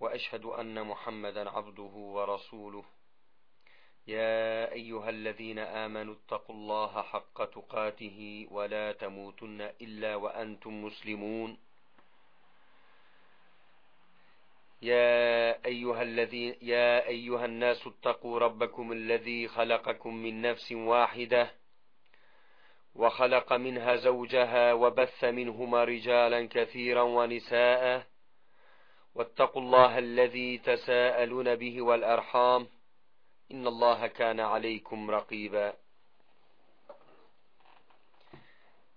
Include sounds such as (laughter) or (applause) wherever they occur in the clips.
وأشهد أن محمدا عبده ورسوله. يا أيها الذين آمنوا اتقوا الله حق تقاته ولا تموتن إلا وأنتم مسلمون. يا أيها, الذين يا أيها الناس اتقوا ربكم الذي خلقكم من نفس واحدة وخلق منها زوجها وبث منهما رجالا كثيرا ونساء واتقوا الله الذي تساءلون به والأرحام إن الله كان عليكم رقيبا.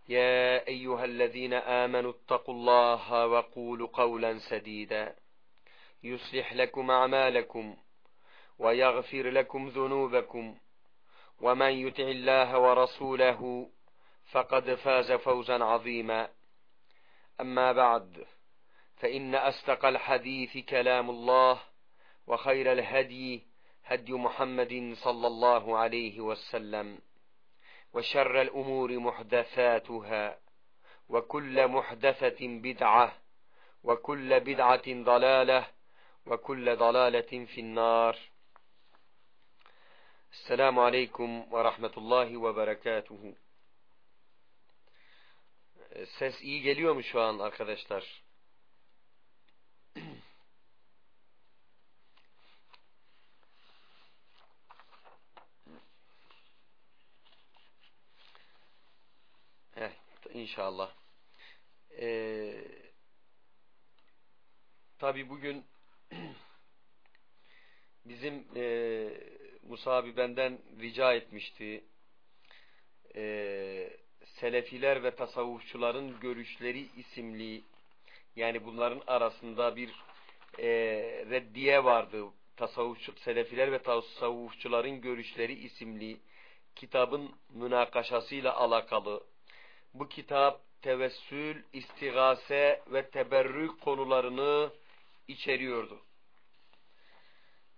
يا أيها الذين آمنوا اتقوا الله وقولوا قولا سديدا. يصلح لكم أعمالكم ويغفر لكم ذنوبكم. ومن يطع الله ورسوله فقد فاز فوزا عظيما. أما بعد فإن أصدق الحديث كلام الله وخير الهدي هدي محمد صلى الله عليه وسلم وشر الأمور محدثاتها وكل محدثة بدعة وكل بدعة ضلالة وكل ضلالة في النار السلام عليكم ورحمة الله وبركاته Ses iyi geliyor mu şu an arkadaşlar? İnşallah. Ee, Tabi bugün (clears throat) bizim e, Musa abi benden rica etmişti. E, Selefiler ve tasavvufçuların görüşleri isimli yani bunların arasında bir e, reddiye vardı. Tasavvufçu, Selefiler ve tasavvufçuların görüşleri isimli kitabın münakaşasıyla alakalı. Bu kitap tevessül, istigase ve teberrük konularını içeriyordu.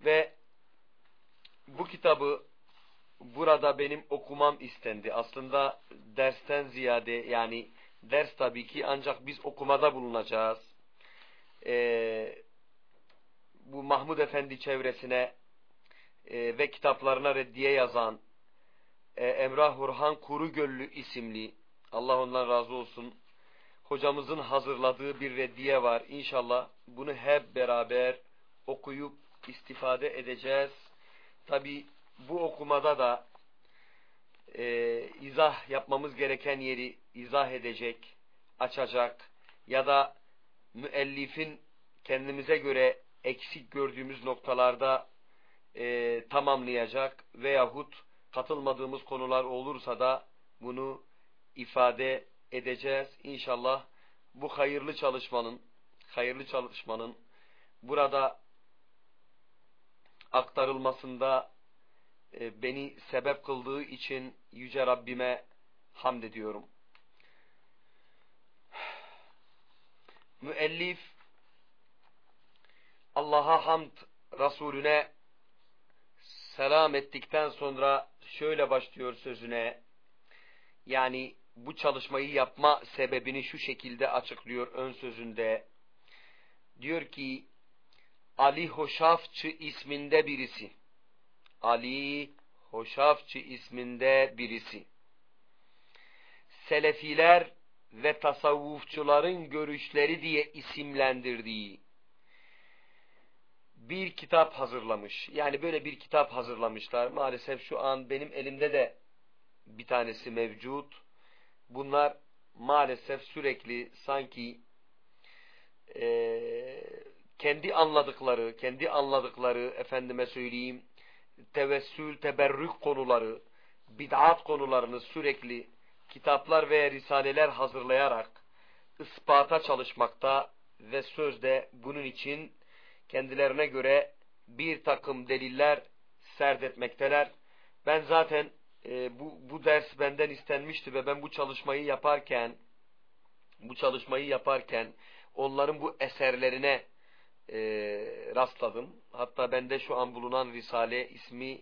Ve bu kitabı burada benim okumam istendi. Aslında dersten ziyade yani ders tabii ki ancak biz okumada bulunacağız. Ee, bu Mahmud Efendi çevresine e, ve kitaplarına reddiye yazan e, Emrah Hurhan Kurugöllü isimli Allah ondan razı olsun hocamızın hazırladığı bir reddiye var. İnşallah bunu hep beraber okuyup istifade edeceğiz. Tabi bu okumada da e, izah yapmamız gereken yeri izah edecek, açacak ya da müellifin kendimize göre eksik gördüğümüz noktalarda e, tamamlayacak veyahut katılmadığımız konular olursa da bunu ifade edeceğiz. İnşallah bu hayırlı çalışmanın hayırlı çalışmanın burada aktarılmasında e, beni sebep kıldığı için Yüce Rabbime hamd ediyorum. Müellif Allah'a hamd Resulüne selam ettikten sonra şöyle başlıyor sözüne. Yani bu çalışmayı yapma sebebini şu şekilde açıklıyor ön sözünde. Diyor ki Ali Hoşafçı isminde birisi. Ali Hoşafçı isminde birisi. Selefiler ve tasavvufçuların görüşleri diye isimlendirdiği bir kitap hazırlamış. Yani böyle bir kitap hazırlamışlar. Maalesef şu an benim elimde de bir tanesi mevcut. Bunlar maalesef sürekli sanki e, kendi anladıkları, kendi anladıkları efendime söyleyeyim tevessül, teberrük konuları, bid'at konularını sürekli kitaplar veya risaleler hazırlayarak ispata çalışmakta ve sözde bunun için kendilerine göre bir takım deliller serdetmekteler. Ben zaten e, bu, bu ders benden istenmişti ve ben bu çalışmayı yaparken bu çalışmayı yaparken onların bu eserlerine e, rastladım. Hatta bende şu an bulunan risale ismi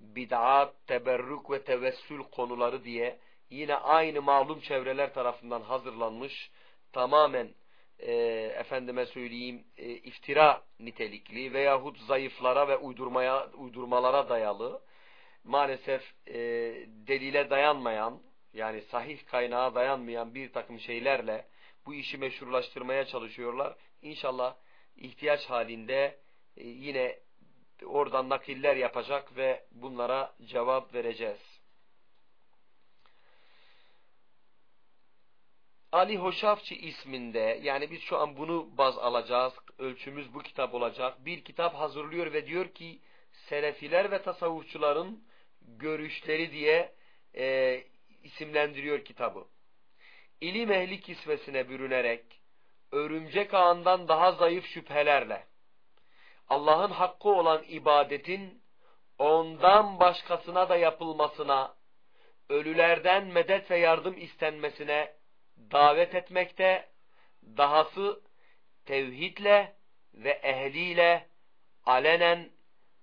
bid'at, teberrük ve tevessül konuları diye yine aynı malum çevreler tarafından hazırlanmış tamamen e, efendime söyleyeyim e, iftira nitelikli veyahut zayıflara ve uydurmaya uydurmalara dayalı maalesef e, delile dayanmayan yani sahih kaynağa dayanmayan bir takım şeylerle bu işi meşrulaştırmaya çalışıyorlar. İnşallah ihtiyaç halinde e, yine oradan nakiller yapacak ve bunlara cevap vereceğiz. Ali Hoşafçı isminde yani biz şu an bunu baz alacağız. Ölçümüz bu kitap olacak. Bir kitap hazırlıyor ve diyor ki Selefiler ve tasavvufçuların görüşleri diye e, isimlendiriyor kitabı. İlim ehli kisvesine bürünerek örümcek ağından daha zayıf şüphelerle Allah'ın hakkı olan ibadetin ondan başkasına da yapılmasına, ölülerden medet ve yardım istenmesine davet etmekte, dahası tevhidle ve ehliyle alenen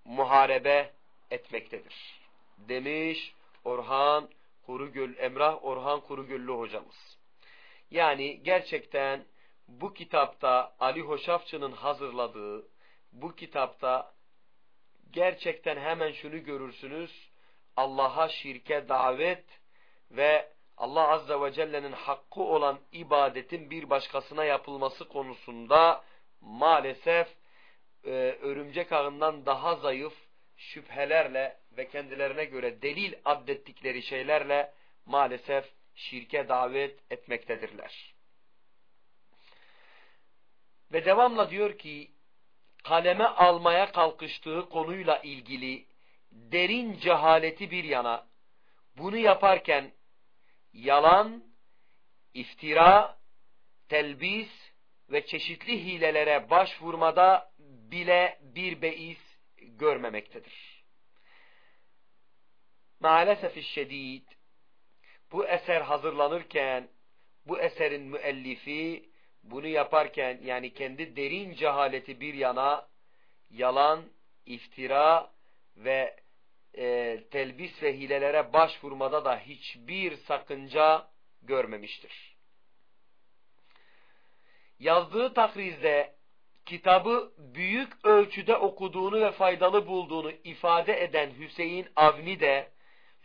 muharebe etmektedir. Demiş Orhan Kurugöl, Emrah Orhan Kurugöllü hocamız. Yani gerçekten bu kitapta Ali Hoşafçı'nın hazırladığı bu kitapta gerçekten hemen şunu görürsünüz. Allah'a şirke davet ve Allah Azze ve Celle'nin hakkı olan ibadetin bir başkasına yapılması konusunda maalesef e, örümcek ağından daha zayıf şüphelerle ve kendilerine göre delil addettikleri şeylerle maalesef şirke davet etmektedirler. Ve devamla diyor ki kaleme almaya kalkıştığı konuyla ilgili derin cehaleti bir yana bunu yaparken yalan, iftira, telbis ve çeşitli hilelere başvurmada bile bir beis görmemektedir. Maalesef şiddet bu eser hazırlanırken bu eserin müellifi bunu yaparken yani kendi derin cehaleti bir yana yalan, iftira ve e, telbis ve hilelere başvurmada da hiçbir sakınca görmemiştir. Yazdığı takrizde kitabı büyük ölçüde okuduğunu ve faydalı bulduğunu ifade eden Hüseyin Avni de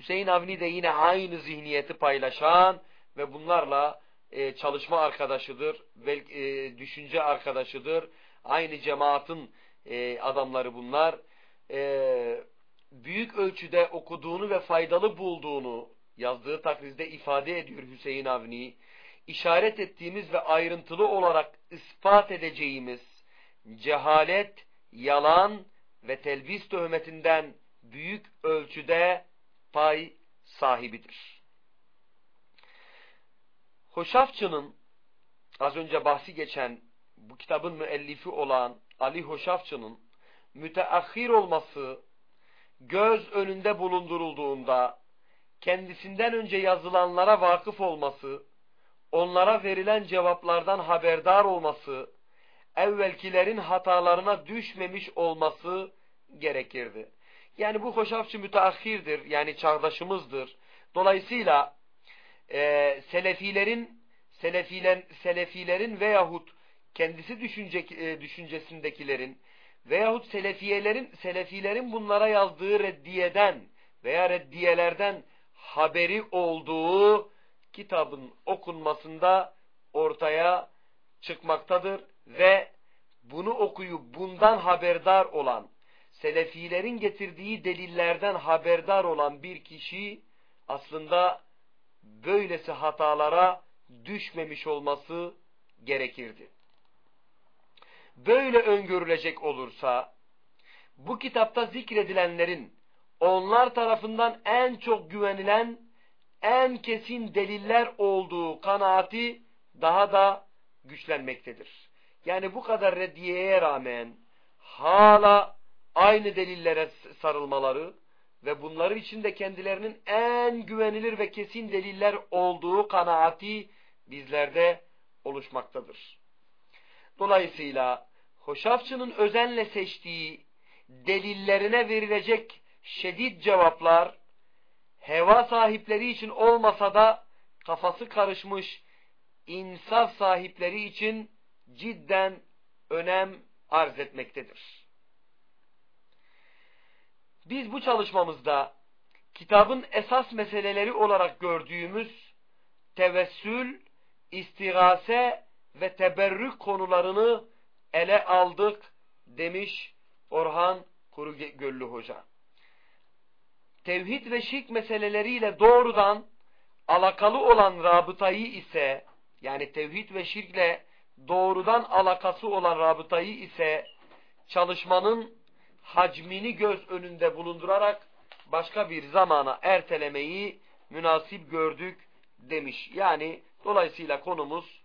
Hüseyin Avni de yine aynı zihniyeti paylaşan ve bunlarla e, çalışma arkadaşıdır, ve, e, düşünce arkadaşıdır. Aynı cemaatin e, adamları bunlar. E, büyük ölçüde okuduğunu ve faydalı bulduğunu yazdığı takrizde ifade ediyor Hüseyin Avni. İşaret ettiğimiz ve ayrıntılı olarak ispat edeceğimiz cehalet, yalan ve telbis töhmetinden büyük ölçüde pay sahibidir. Hoşafçı'nın az önce bahsi geçen bu kitabın müellifi olan Ali Hoşafçı'nın müteahhir olması göz önünde bulundurulduğunda kendisinden önce yazılanlara vakıf olması, onlara verilen cevaplardan haberdar olması, evvelkilerin hatalarına düşmemiş olması gerekirdi. Yani bu hoşafçı müteahhirdir, yani çağdaşımızdır. Dolayısıyla e, selefilerin selefilen, selefilerin veyahut kendisi düşünce, e, düşüncesindekilerin veyahut selefiyelerin selefilerin bunlara yazdığı reddiyeden veya reddiyelerden haberi olduğu kitabın okunmasında ortaya çıkmaktadır ve bunu okuyup bundan haberdar olan selefilerin getirdiği delillerden haberdar olan bir kişi aslında böylesi hatalara düşmemiş olması gerekirdi. Böyle öngörülecek olursa bu kitapta zikredilenlerin onlar tarafından en çok güvenilen en kesin deliller olduğu kanaati daha da güçlenmektedir. Yani bu kadar reddiyeye rağmen hala aynı delillere sarılmaları ve bunları içinde kendilerinin en güvenilir ve kesin deliller olduğu kanaati bizlerde oluşmaktadır. Dolayısıyla Hoşafçı'nın özenle seçtiği delillerine verilecek şedid cevaplar heva sahipleri için olmasa da kafası karışmış insaf sahipleri için cidden önem arz etmektedir. Biz bu çalışmamızda kitabın esas meseleleri olarak gördüğümüz tevessül, istigase ve teberrük konularını ele aldık demiş Orhan Kuru Hoca. Tevhid ve şirk meseleleriyle doğrudan alakalı olan rabıtayı ise yani tevhid ve şirkle doğrudan alakası olan rabıtayı ise çalışmanın hacmini göz önünde bulundurarak başka bir zamana ertelemeyi münasip gördük demiş. Yani dolayısıyla konumuz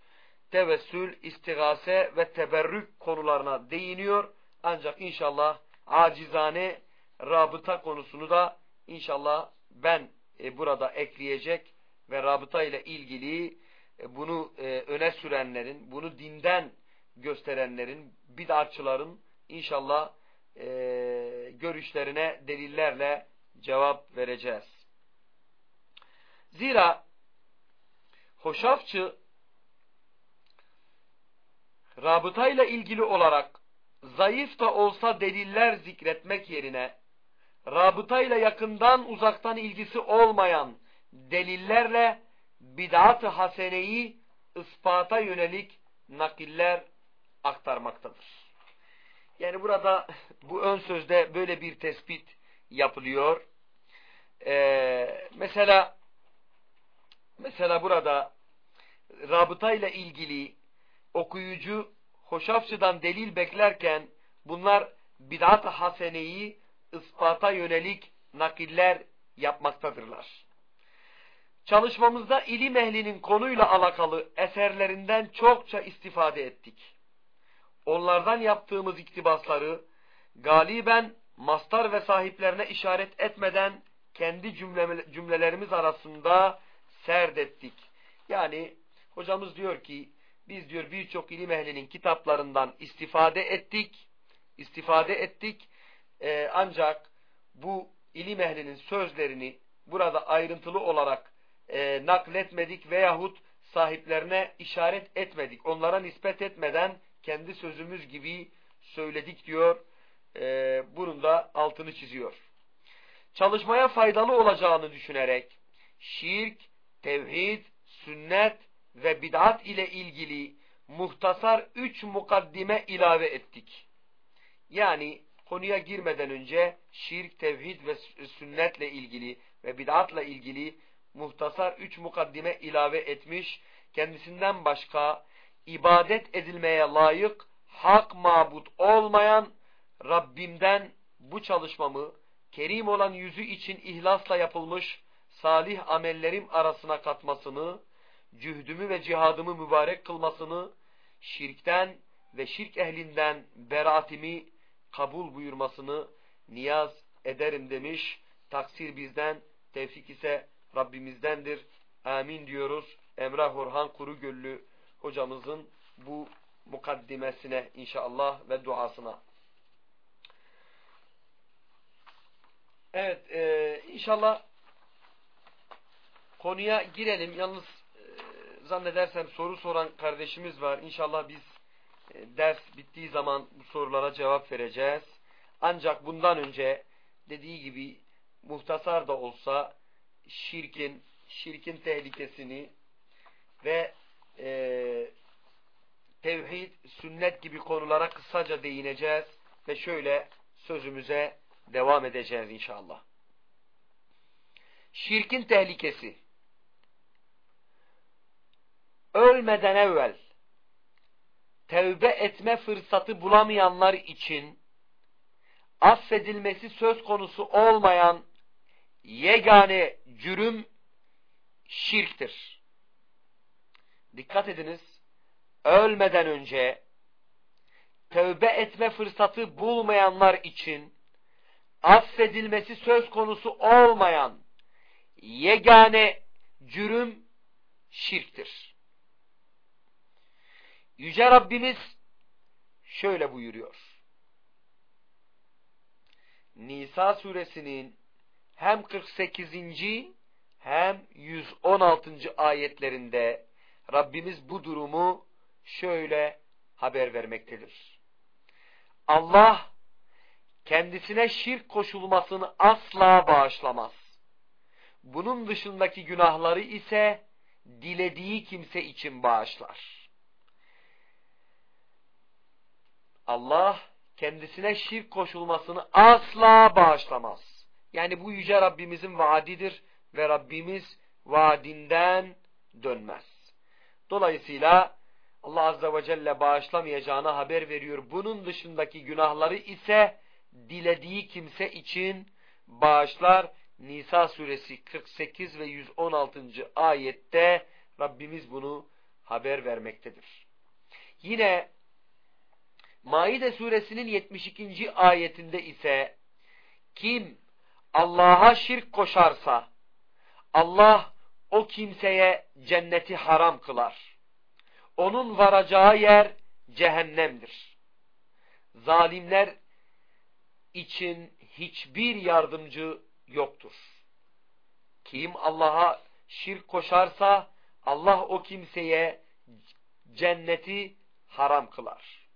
tevessül, istigase ve teberrük konularına değiniyor. Ancak inşallah acizane rabıta konusunu da inşallah ben e, burada ekleyecek ve rabıta ile ilgili e, bunu e, öne sürenlerin, bunu dinden gösterenlerin, bid'atçıların inşallah e, görüşlerine delillerle cevap vereceğiz. Zira hoşafçı rabıtayla ilgili olarak zayıf da olsa deliller zikretmek yerine rabıtayla yakından uzaktan ilgisi olmayan delillerle bid'at-ı haseneyi ispata yönelik nakiller aktarmaktadır. Yani burada bu ön sözde böyle bir tespit yapılıyor. Ee, mesela mesela burada rabıta ile ilgili okuyucu Hoşafçı'dan delil beklerken bunlar bid'at-ı haseneyi ispata yönelik nakiller yapmaktadırlar. Çalışmamızda ilim ehlinin konuyla alakalı eserlerinden çokça istifade ettik. Onlardan yaptığımız iktibasları galiben mastar ve sahiplerine işaret etmeden kendi cümlelerimiz arasında serdettik. Yani hocamız diyor ki biz diyor birçok ilim ehlinin kitaplarından istifade ettik. istifade ettik. Ee, ancak bu ilim ehlinin sözlerini burada ayrıntılı olarak e, nakletmedik veyahut sahiplerine işaret etmedik. Onlara nispet etmeden kendi sözümüz gibi söyledik diyor. E, bunun da altını çiziyor. Çalışmaya faydalı olacağını düşünerek şirk, tevhid, sünnet ve bid'at ile ilgili muhtasar üç mukaddime ilave ettik. Yani konuya girmeden önce şirk, tevhid ve sünnetle ilgili ve bid'atla ilgili muhtasar üç mukaddime ilave etmiş, kendisinden başka ibadet edilmeye layık, hak mabut olmayan Rabbimden bu çalışmamı kerim olan yüzü için ihlasla yapılmış salih amellerim arasına katmasını, cühdümü ve cihadımı mübarek kılmasını, şirkten ve şirk ehlinden beraatimi kabul buyurmasını niyaz ederim demiş. Taksir bizden, tevfik ise Rabbimizdendir. Amin diyoruz. Emrah Orhan Kurugöllü hocamızın bu mukaddimesine inşallah ve duasına. Evet e, inşallah konuya girelim. Yalnız e, zannedersem soru soran kardeşimiz var. İnşallah biz e, ders bittiği zaman bu sorulara cevap vereceğiz. Ancak bundan önce dediği gibi muhtasar da olsa şirkin, şirkin tehlikesini ve e, tevhid, sünnet gibi konulara kısaca değineceğiz ve şöyle sözümüze devam edeceğiz inşallah. Şirkin tehlikesi. Ölmeden evvel tevbe etme fırsatı bulamayanlar için affedilmesi söz konusu olmayan yegane cürüm şirktir. Dikkat ediniz. Ölmeden önce tövbe etme fırsatı bulmayanlar için affedilmesi söz konusu olmayan yegane cürüm şirktir. Yüce Rabbimiz şöyle buyuruyor. Nisa suresinin hem 48. hem 116. ayetlerinde Rabbimiz bu durumu şöyle haber vermektedir. Allah kendisine şirk koşulmasını asla bağışlamaz. Bunun dışındaki günahları ise dilediği kimse için bağışlar. Allah kendisine şirk koşulmasını asla bağışlamaz. Yani bu yüce Rabbimizin vaadidir ve Rabbimiz vaadinden dönmez. Dolayısıyla Allah Azze ve Celle bağışlamayacağına haber veriyor. Bunun dışındaki günahları ise dilediği kimse için bağışlar. Nisa suresi 48 ve 116. ayette Rabbimiz bunu haber vermektedir. Yine Maide suresinin 72. ayetinde ise kim Allah'a şirk koşarsa Allah o kimseye cenneti haram kılar. Onun varacağı yer cehennemdir. Zalimler için hiçbir yardımcı yoktur. Kim Allah'a şirk koşarsa Allah o kimseye cenneti haram kılar.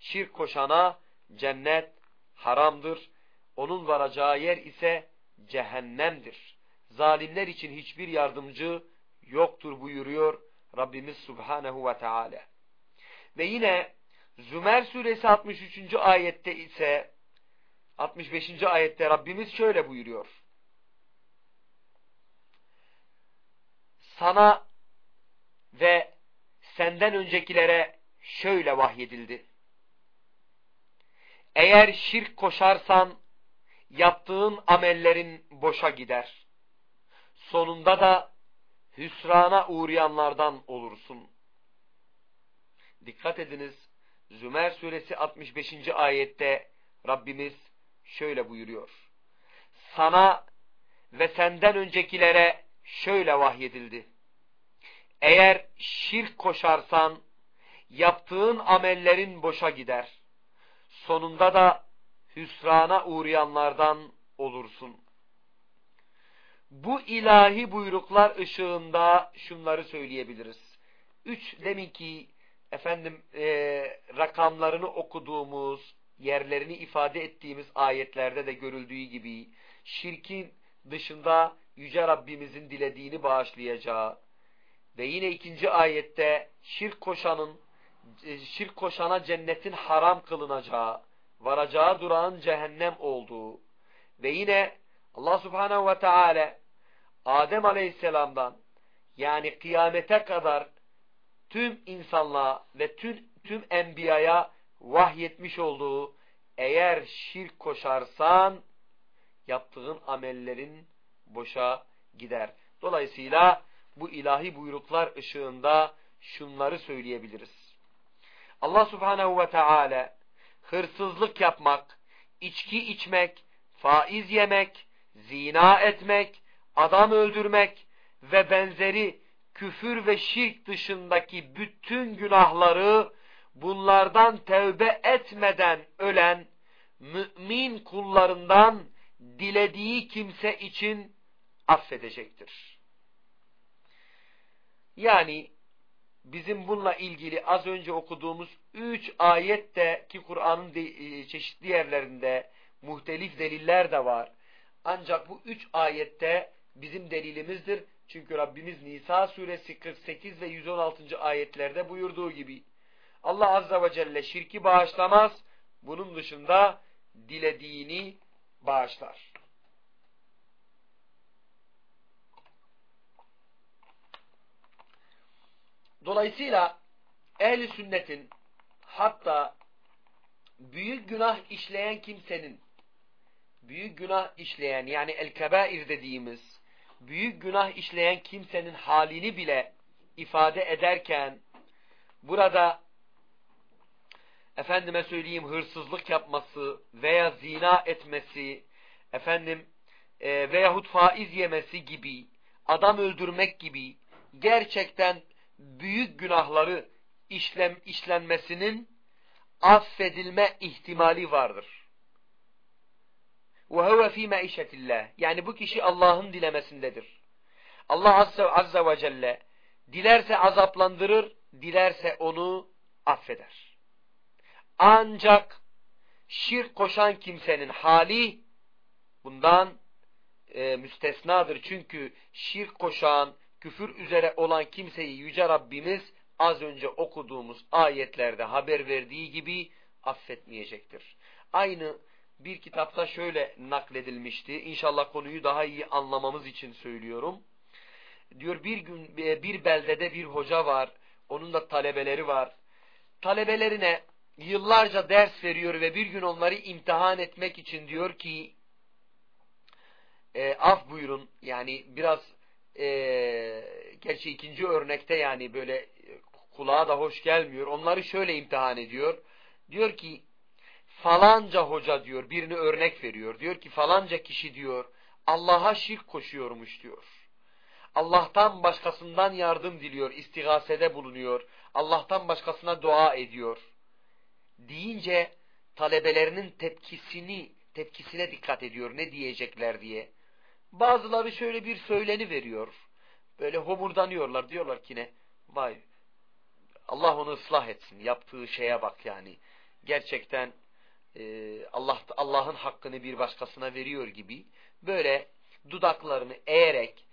Şirk koşana cennet haramdır. Onun varacağı yer ise cehennemdir. Zalimler için hiçbir yardımcı yoktur buyuruyor Rabbimiz Subhanahu ve Teala. Ve yine Zümer suresi 63. ayette ise 65. ayette Rabbimiz şöyle buyuruyor. Sana ve senden öncekilere şöyle vahyedildi. Eğer şirk koşarsan yaptığın amellerin boşa gider. Sonunda da hüsrana uğrayanlardan olursun. Dikkat ediniz. Zümer suresi 65. ayette Rabbimiz şöyle buyuruyor. Sana ve senden öncekilere şöyle vahyedildi. Eğer şirk koşarsan yaptığın amellerin boşa gider. Sonunda da hüsrana uğrayanlardan olursun. Bu ilahi buyruklar ışığında şunları söyleyebiliriz. Üç deminki efendim e, rakamlarını okuduğumuz, yerlerini ifade ettiğimiz ayetlerde de görüldüğü gibi şirkin dışında Yüce Rabbimizin dilediğini bağışlayacağı ve yine ikinci ayette şirk koşanın e, şirk koşana cennetin haram kılınacağı, varacağı durağın cehennem olduğu ve yine Allah Subhanahu ve Teala Adem Aleyhisselam'dan yani kıyamete kadar tüm insanlığa ve tüm, tüm enbiyaya vahyetmiş olduğu eğer şirk koşarsan yaptığın amellerin boşa gider. Dolayısıyla bu ilahi buyruklar ışığında şunları söyleyebiliriz. Allah subhanehu ve teala hırsızlık yapmak, içki içmek, faiz yemek, zina etmek, adam öldürmek ve benzeri küfür ve şirk dışındaki bütün günahları bunlardan tevbe etmeden ölen mümin kullarından dilediği kimse için affedecektir. Yani bizim bununla ilgili az önce okuduğumuz üç ayette ki Kur'an'ın e, çeşitli yerlerinde muhtelif deliller de var. Ancak bu üç ayette bizim delilimizdir. Çünkü Rabbimiz Nisa suresi 48 ve 116. ayetlerde buyurduğu gibi Allah azze ve celle şirki bağışlamaz. Bunun dışında dilediğini bağışlar. Dolayısıyla ehli sünnetin hatta büyük günah işleyen kimsenin büyük günah işleyen yani el-kebair dediğimiz büyük günah işleyen kimsenin halini bile ifade ederken burada efendime söyleyeyim hırsızlık yapması veya zina etmesi, efendim e, veyahut faiz yemesi gibi, adam öldürmek gibi gerçekten büyük günahları işlem, işlenmesinin affedilme ihtimali vardır. وَهُوَ ف۪ي مَعِشَةِ اللّٰهِ Yani bu kişi Allah'ın dilemesindedir. Allah Azze, Azze ve Celle dilerse azaplandırır, dilerse onu affeder. Ancak şirk koşan kimsenin hali bundan e, müstesnadır. Çünkü şirk koşan, küfür üzere olan kimseyi Yüce Rabbimiz az önce okuduğumuz ayetlerde haber verdiği gibi affetmeyecektir. Aynı bir kitapta şöyle nakledilmişti. İnşallah konuyu daha iyi anlamamız için söylüyorum. Diyor bir gün bir beldede bir hoca var. Onun da talebeleri var. Talebelerine yıllarca ders veriyor ve bir gün onları imtihan etmek için diyor ki e, af buyurun. Yani biraz e, gerçi ikinci örnekte yani böyle kulağa da hoş gelmiyor. Onları şöyle imtihan ediyor. Diyor ki falanca hoca diyor birini örnek veriyor. Diyor ki falanca kişi diyor Allah'a şirk koşuyormuş diyor. Allah'tan başkasından yardım diliyor, istigasede bulunuyor. Allah'tan başkasına dua ediyor. Deyince talebelerinin tepkisini, tepkisine dikkat ediyor ne diyecekler diye. Bazıları şöyle bir söyleni veriyor. Böyle homurdanıyorlar. Diyorlar ki ne? Vay Allah onu ıslah etsin. Yaptığı şeye bak yani. Gerçekten e, Allah Allah'ın hakkını bir başkasına veriyor gibi böyle dudaklarını eğerek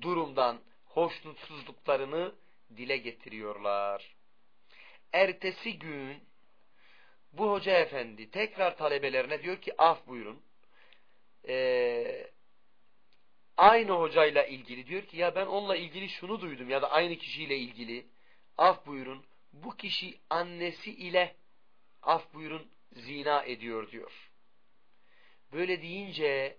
durumdan hoşnutsuzluklarını dile getiriyorlar. Ertesi gün bu hoca efendi tekrar talebelerine diyor ki af buyurun. Ee, aynı hocayla ilgili diyor ki ya ben onunla ilgili şunu duydum ya da aynı kişiyle ilgili af buyurun bu kişi annesi ile af buyurun zina ediyor diyor. Böyle deyince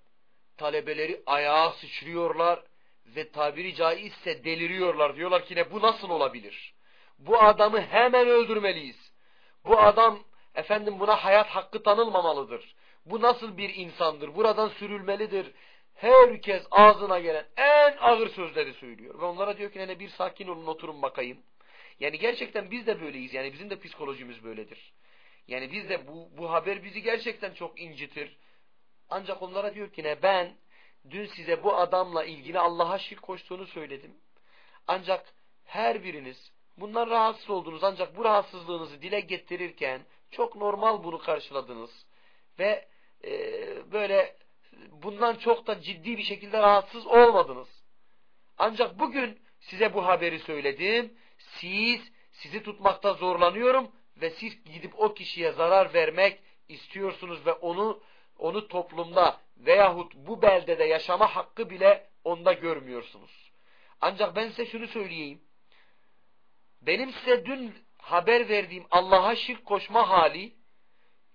talebeleri ayağa sıçrıyorlar ve tabiri caizse deliriyorlar. Diyorlar ki ne bu nasıl olabilir? Bu adamı hemen öldürmeliyiz. Bu adam efendim buna hayat hakkı tanılmamalıdır. Bu nasıl bir insandır? Buradan sürülmelidir. Herkes ağzına gelen en ağır sözleri söylüyor. Ve onlara diyor ki ne bir sakin olun oturun bakayım. Yani gerçekten biz de böyleyiz. Yani bizim de psikolojimiz böyledir. Yani biz de bu, bu haber bizi gerçekten çok incitir. Ancak onlara diyor ki ne ben dün size bu adamla ilgili Allah'a şirk koştuğunu söyledim. Ancak her biriniz bundan rahatsız oldunuz ancak bu rahatsızlığınızı dile getirirken çok normal bunu karşıladınız. Ve e, böyle bundan çok da ciddi bir şekilde rahatsız olmadınız. Ancak bugün size bu haberi söyledim. Siz, sizi tutmakta zorlanıyorum ve siz gidip o kişiye zarar vermek istiyorsunuz ve onu onu toplumda veyahut bu beldede yaşama hakkı bile onda görmüyorsunuz. Ancak ben size şunu söyleyeyim. Benim size dün haber verdiğim Allah'a şirk koşma hali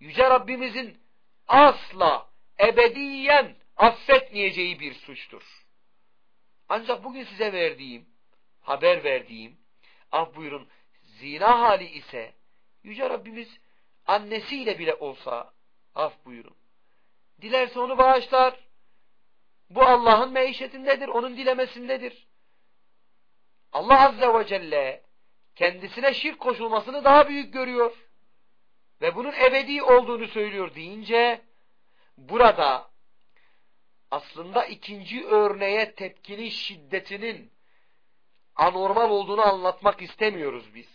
Yüce Rabbimizin asla ebediyen affetmeyeceği bir suçtur. Ancak bugün size verdiğim, haber verdiğim, ah buyurun, zina hali ise Yüce Rabbimiz annesiyle bile olsa af buyurun. Dilerse onu bağışlar. Bu Allah'ın meişetindedir, onun dilemesindedir. Allah Azze ve Celle kendisine şirk koşulmasını daha büyük görüyor. Ve bunun ebedi olduğunu söylüyor deyince burada aslında ikinci örneğe tepkinin şiddetinin anormal olduğunu anlatmak istemiyoruz biz.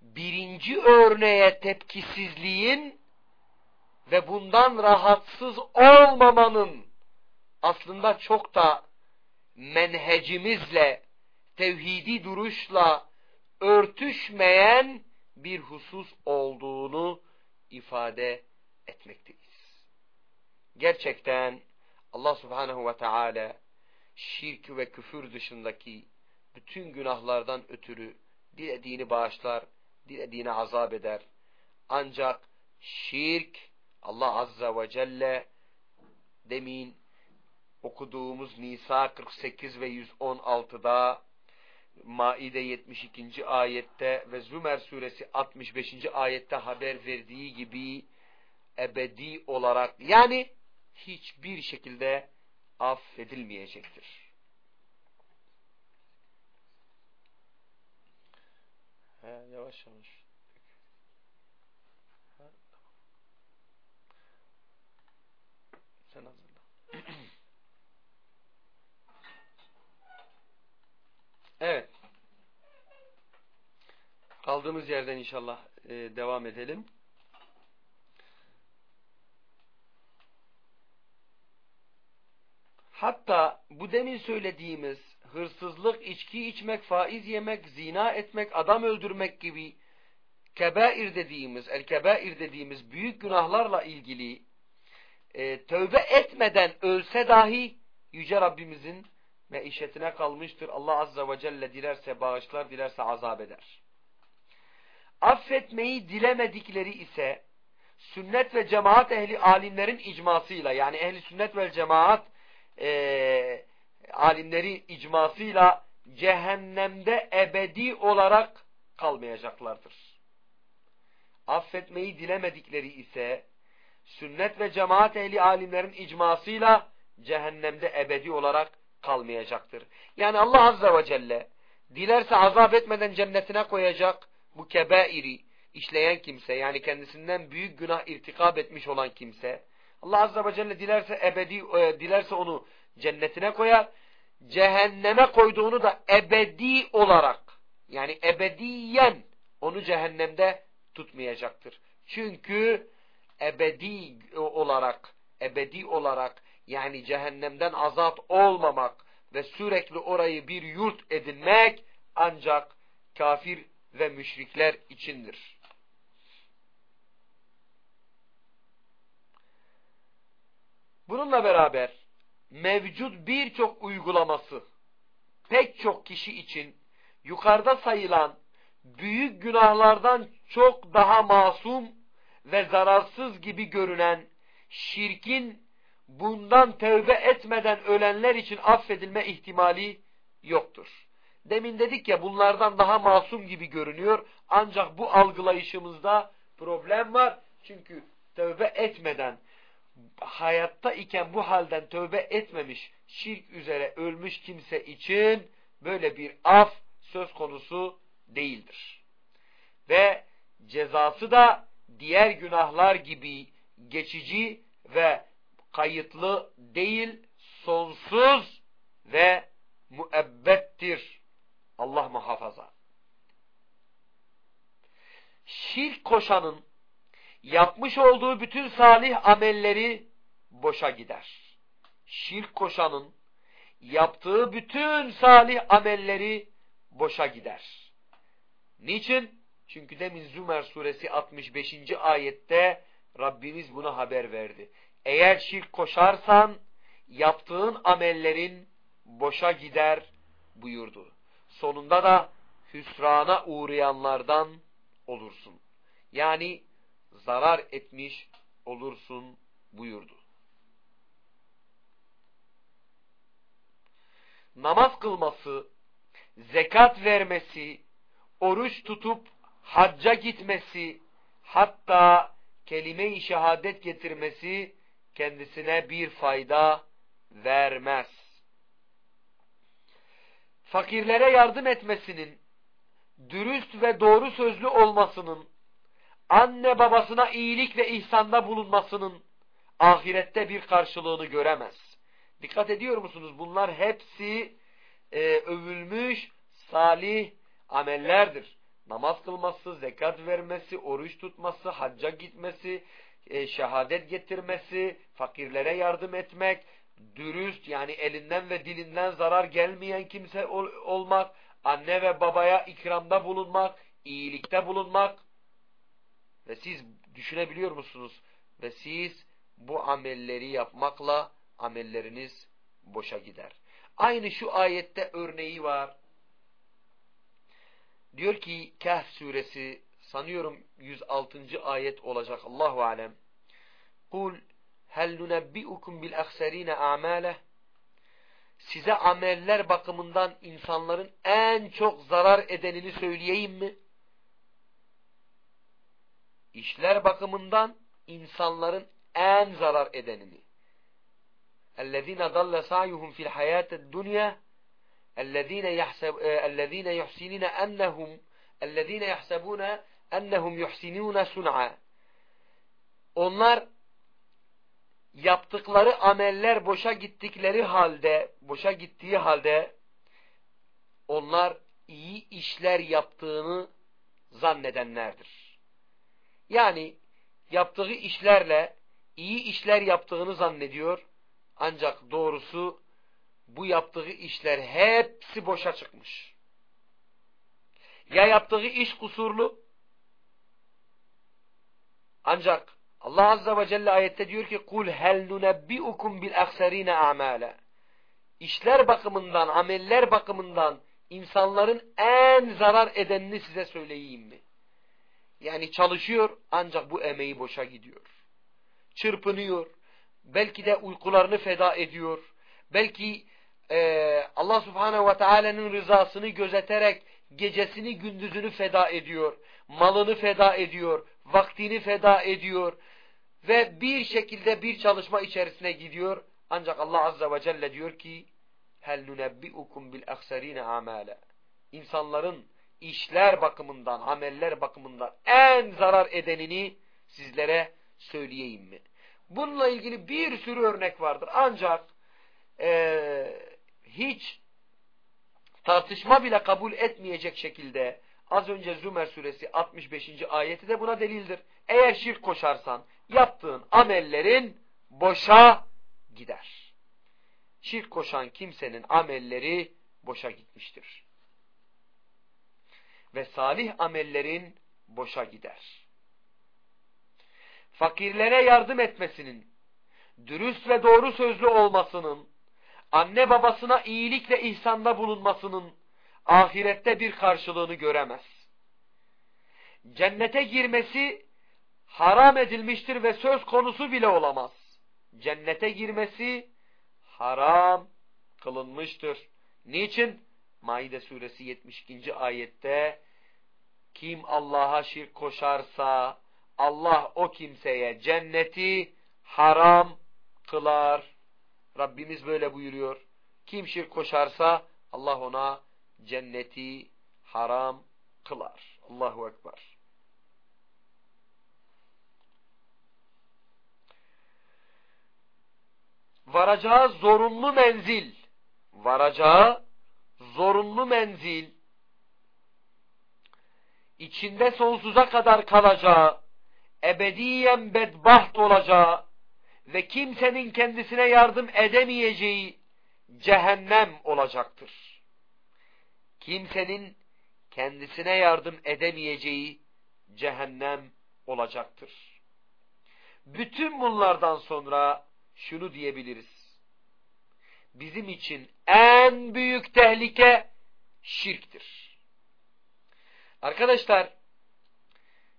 Birinci örneğe tepkisizliğin ve bundan rahatsız olmamanın aslında çok da menhecimizle, tevhidi duruşla örtüşmeyen bir husus olduğunu ifade etmekteyiz. Gerçekten Allah subhanehu ve teala şirk ve küfür dışındaki bütün günahlardan ötürü dilediğini bağışlar, dilediğini azap eder. Ancak şirk Allah Azza ve Celle demin okuduğumuz Nisa 48 ve 116'da Maide 72. ayette ve Zümer suresi 65. ayette haber verdiği gibi ebedi olarak yani hiçbir şekilde affedilmeyecektir. He, yavaş yavaş. Sen hazırla. (clears throat) evet. Kaldığımız yerden inşallah e, devam edelim. Hatta bu demin söylediğimiz hırsızlık, içki içmek, faiz yemek, zina etmek, adam öldürmek gibi kebair dediğimiz, el kebair dediğimiz büyük günahlarla ilgili e, tövbe etmeden ölse dahi Yüce Rabbimizin meişetine kalmıştır. Allah Azze ve Celle dilerse bağışlar, dilerse azap eder. Affetmeyi dilemedikleri ise sünnet ve cemaat ehli alimlerin icmasıyla yani ehli sünnet ve cemaat e, alimleri icmasıyla cehennemde ebedi olarak kalmayacaklardır. Affetmeyi dilemedikleri ise sünnet ve cemaat ehli alimlerin icmasıyla cehennemde ebedi olarak kalmayacaktır. Yani Allah Azze ve Celle dilerse azap etmeden cennetine koyacak bu kebairi işleyen kimse yani kendisinden büyük günah irtikab etmiş olan kimse Allah Azze ve Celle dilerse ebedi e, dilerse onu cennetine koyar cehenneme koyduğunu da ebedi olarak yani ebediyen onu cehennemde tutmayacaktır. Çünkü ebedi olarak ebedi olarak yani cehennemden azat olmamak ve sürekli orayı bir yurt edinmek ancak kafir ve müşrikler içindir. Bununla beraber mevcut birçok uygulaması pek çok kişi için yukarıda sayılan büyük günahlardan çok daha masum ve zararsız gibi görünen şirkin bundan tövbe etmeden ölenler için affedilme ihtimali yoktur. Demin dedik ya bunlardan daha masum gibi görünüyor ancak bu algılayışımızda problem var. Çünkü tövbe etmeden hayatta iken bu halden tövbe etmemiş, şirk üzere ölmüş kimse için böyle bir af söz konusu değildir. Ve cezası da diğer günahlar gibi geçici ve kayıtlı değil, sonsuz ve müebbettir. Allah muhafaza. Şirk koşanın yapmış olduğu bütün salih amelleri boşa gider. Şirk koşanın yaptığı bütün salih amelleri boşa gider. Niçin? Çünkü demin Zümer suresi 65. ayette Rabbimiz buna haber verdi. Eğer şirk koşarsan yaptığın amellerin boşa gider buyurdu. Sonunda da hüsrana uğrayanlardan olursun. Yani zarar etmiş olursun buyurdu. Namaz kılması, zekat vermesi, oruç tutup hacca gitmesi, hatta kelime-i şehadet getirmesi kendisine bir fayda vermez. Fakirlere yardım etmesinin, dürüst ve doğru sözlü olmasının, anne babasına iyilik ve ihsanda bulunmasının ahirette bir karşılığını göremez. Dikkat ediyor musunuz? Bunlar hepsi e, övülmüş salih amellerdir. Namaz kılması, zekat vermesi, oruç tutması, hacca gitmesi, e, şehadet getirmesi, fakirlere yardım etmek, dürüst yani elinden ve dilinden zarar gelmeyen kimse ol, olmak, anne ve babaya ikramda bulunmak, iyilikte bulunmak, ve siz düşünebiliyor musunuz? Ve siz bu amelleri yapmakla amelleriniz boşa gider. Aynı şu ayette örneği var. Diyor ki Kehf suresi sanıyorum 106. ayet olacak Allahu alem. Kul hel nunebbiukum bil ahserine amale Size ameller bakımından insanların en çok zarar edenini söyleyeyim mi? İşler bakımından insanların en zarar edenini. اَلَّذ۪ينَ ضَلَّ سَعْيُهُمْ فِي الْحَيَاةِ الدُّنْيَا الذين يحسب الذين يحسنون انهم الذين يحسبون ennehum yuhsinûne sun'a. Onlar yaptıkları ameller boşa gittikleri halde, boşa gittiği halde onlar iyi işler yaptığını zannedenlerdir. Yani yaptığı işlerle iyi işler yaptığını zannediyor. Ancak doğrusu bu yaptığı işler hepsi boşa çıkmış. Ya yaptığı iş kusurlu ancak Allah Azze ve Celle ayette diyor ki kul hel nunebbiukum bil aksarine amala. İşler bakımından, ameller bakımından insanların en zarar edenini size söyleyeyim mi? Yani çalışıyor ancak bu emeği boşa gidiyor. Çırpınıyor. Belki de uykularını feda ediyor. Belki e, Allah Subhanahu ve Taala'nın rızasını gözeterek gecesini gündüzünü feda ediyor. Malını feda ediyor. Vaktini feda ediyor ve bir şekilde bir çalışma içerisine gidiyor. Ancak Allah Azze ve Celle diyor ki hel nunebbiukum bil aksarine amale. İnsanların işler bakımından, ameller bakımından en zarar edenini sizlere söyleyeyim mi? Bununla ilgili bir sürü örnek vardır. Ancak e, hiç tartışma bile kabul etmeyecek şekilde az önce Zümer suresi 65. ayeti de buna delildir. Eğer şirk koşarsan, yaptığın amellerin boşa gider. Şirk koşan kimsenin amelleri boşa gitmiştir. Ve salih amellerin boşa gider. Fakirlere yardım etmesinin, dürüst ve doğru sözlü olmasının, anne babasına iyilikle ihsanda bulunmasının ahirette bir karşılığını göremez. Cennete girmesi haram edilmiştir ve söz konusu bile olamaz. Cennete girmesi haram kılınmıştır. Niçin? Maide suresi 72. ayette kim Allah'a şirk koşarsa Allah o kimseye cenneti haram kılar. Rabbimiz böyle buyuruyor. Kim şirk koşarsa Allah ona cenneti haram kılar. Allahu Ekber. varacağı zorunlu menzil, varacağı zorunlu menzil, içinde sonsuza kadar kalacağı, ebediyen bedbaht olacağı ve kimsenin kendisine yardım edemeyeceği cehennem olacaktır. Kimsenin kendisine yardım edemeyeceği cehennem olacaktır. Bütün bunlardan sonra şunu diyebiliriz. Bizim için en büyük tehlike şirktir. Arkadaşlar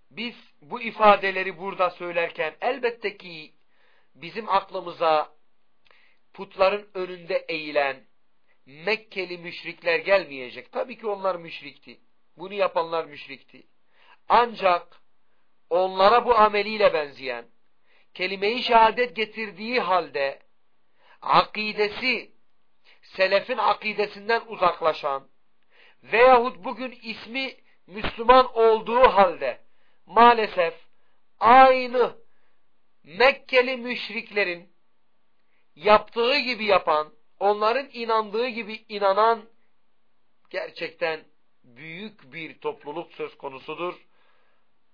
biz bu ifadeleri burada söylerken elbette ki bizim aklımıza putların önünde eğilen Mekkeli müşrikler gelmeyecek. Tabii ki onlar müşrikti. Bunu yapanlar müşrikti. Ancak onlara bu ameliyle benzeyen kelime-i şehadet getirdiği halde akidesi selefin akidesinden uzaklaşan veyahut bugün ismi Müslüman olduğu halde maalesef aynı Mekkeli müşriklerin yaptığı gibi yapan, onların inandığı gibi inanan gerçekten büyük bir topluluk söz konusudur.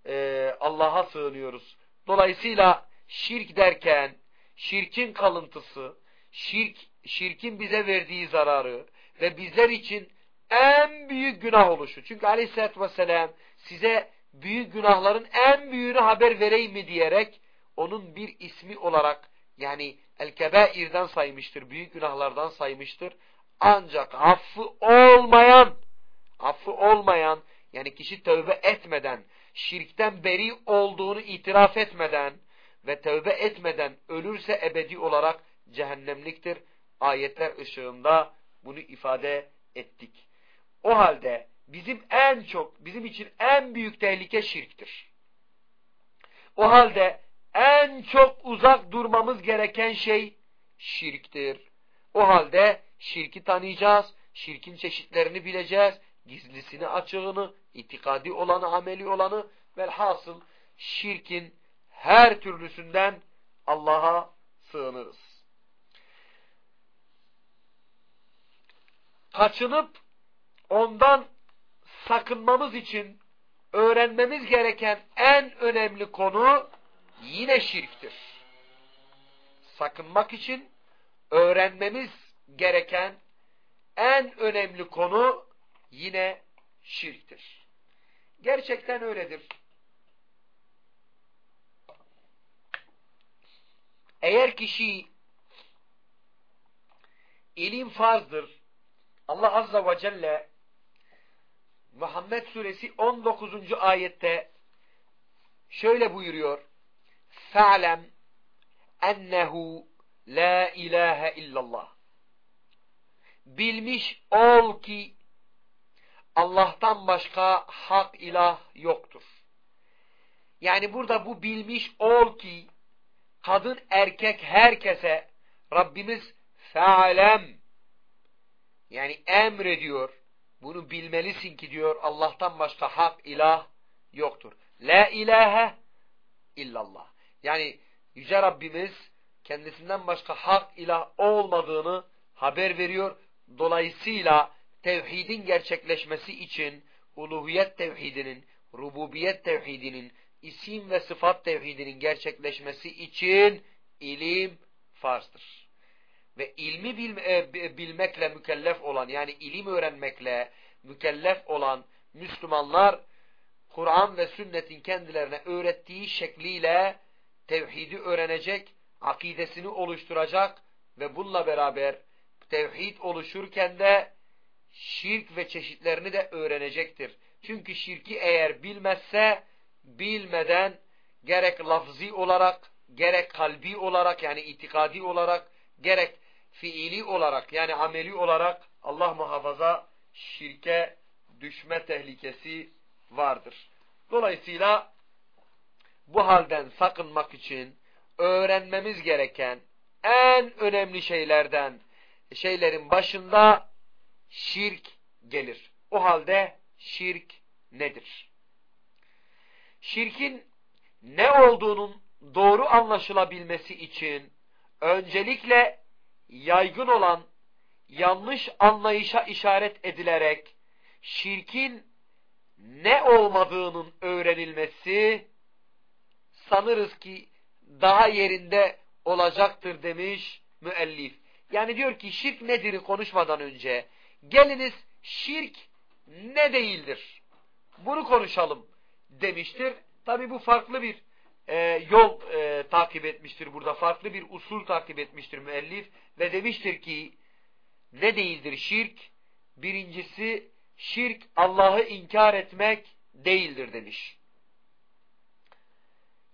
Ee, Allah'a sığınıyoruz. Dolayısıyla şirk derken şirkin kalıntısı, şirk, şirkin bize verdiği zararı ve bizler için en büyük günah oluşu. Çünkü aleyhissalatü vesselam size büyük günahların en büyüğünü haber vereyim mi diyerek onun bir ismi olarak yani el-kebair'den saymıştır, büyük günahlardan saymıştır. Ancak affı olmayan, affı olmayan yani kişi tövbe etmeden, şirkten beri olduğunu itiraf etmeden, ve tövbe etmeden ölürse ebedi olarak cehennemliktir. ayetler ışığında bunu ifade ettik. O halde bizim en çok, bizim için en büyük tehlike şirktir. O halde en çok uzak durmamız gereken şey şirktir. O halde şirki tanıyacağız, şirkin çeşitlerini bileceğiz, gizlisini, açığını, itikadi olanı, ameli olanı velhasıl şirkin her türlüsünden Allah'a sığınırız. Kaçınıp ondan sakınmamız için öğrenmemiz gereken en önemli konu yine şirktir. Sakınmak için öğrenmemiz gereken en önemli konu yine şirktir. Gerçekten öyledir. Eğer kişi ilim farzdır, Allah Azza ve Celle Muhammed Suresi 19. ayette şöyle buyuruyor. Fa'lem ennehu la ilahe illallah. Bilmiş ol ki Allah'tan başka hak ilah yoktur. Yani burada bu bilmiş ol ki kadın erkek herkese Rabbimiz fe'alem yani emrediyor. Bunu bilmelisin ki diyor Allah'tan başka hak ilah yoktur. La ilahe illallah. Yani Yüce Rabbimiz kendisinden başka hak ilah olmadığını haber veriyor. Dolayısıyla tevhidin gerçekleşmesi için uluhiyet tevhidinin, rububiyet tevhidinin, isim ve sıfat tevhidinin gerçekleşmesi için ilim farzdır. Ve ilmi e, bilmekle mükellef olan yani ilim öğrenmekle mükellef olan Müslümanlar Kur'an ve sünnetin kendilerine öğrettiği şekliyle tevhidi öğrenecek, akidesini oluşturacak ve bununla beraber tevhid oluşurken de şirk ve çeşitlerini de öğrenecektir. Çünkü şirki eğer bilmezse bilmeden gerek lafzi olarak, gerek kalbi olarak yani itikadi olarak, gerek fiili olarak yani ameli olarak Allah muhafaza şirke düşme tehlikesi vardır. Dolayısıyla bu halden sakınmak için öğrenmemiz gereken en önemli şeylerden şeylerin başında şirk gelir. O halde şirk nedir? Şirkin ne olduğunun doğru anlaşılabilmesi için öncelikle yaygın olan yanlış anlayışa işaret edilerek şirkin ne olmadığının öğrenilmesi sanırız ki daha yerinde olacaktır demiş müellif. Yani diyor ki şirk nedir konuşmadan önce geliniz şirk ne değildir? Bunu konuşalım demiştir. Tabi bu farklı bir e, yol e, takip etmiştir burada. Farklı bir usul takip etmiştir müellif ve demiştir ki ne değildir şirk? Birincisi şirk Allah'ı inkar etmek değildir demiş.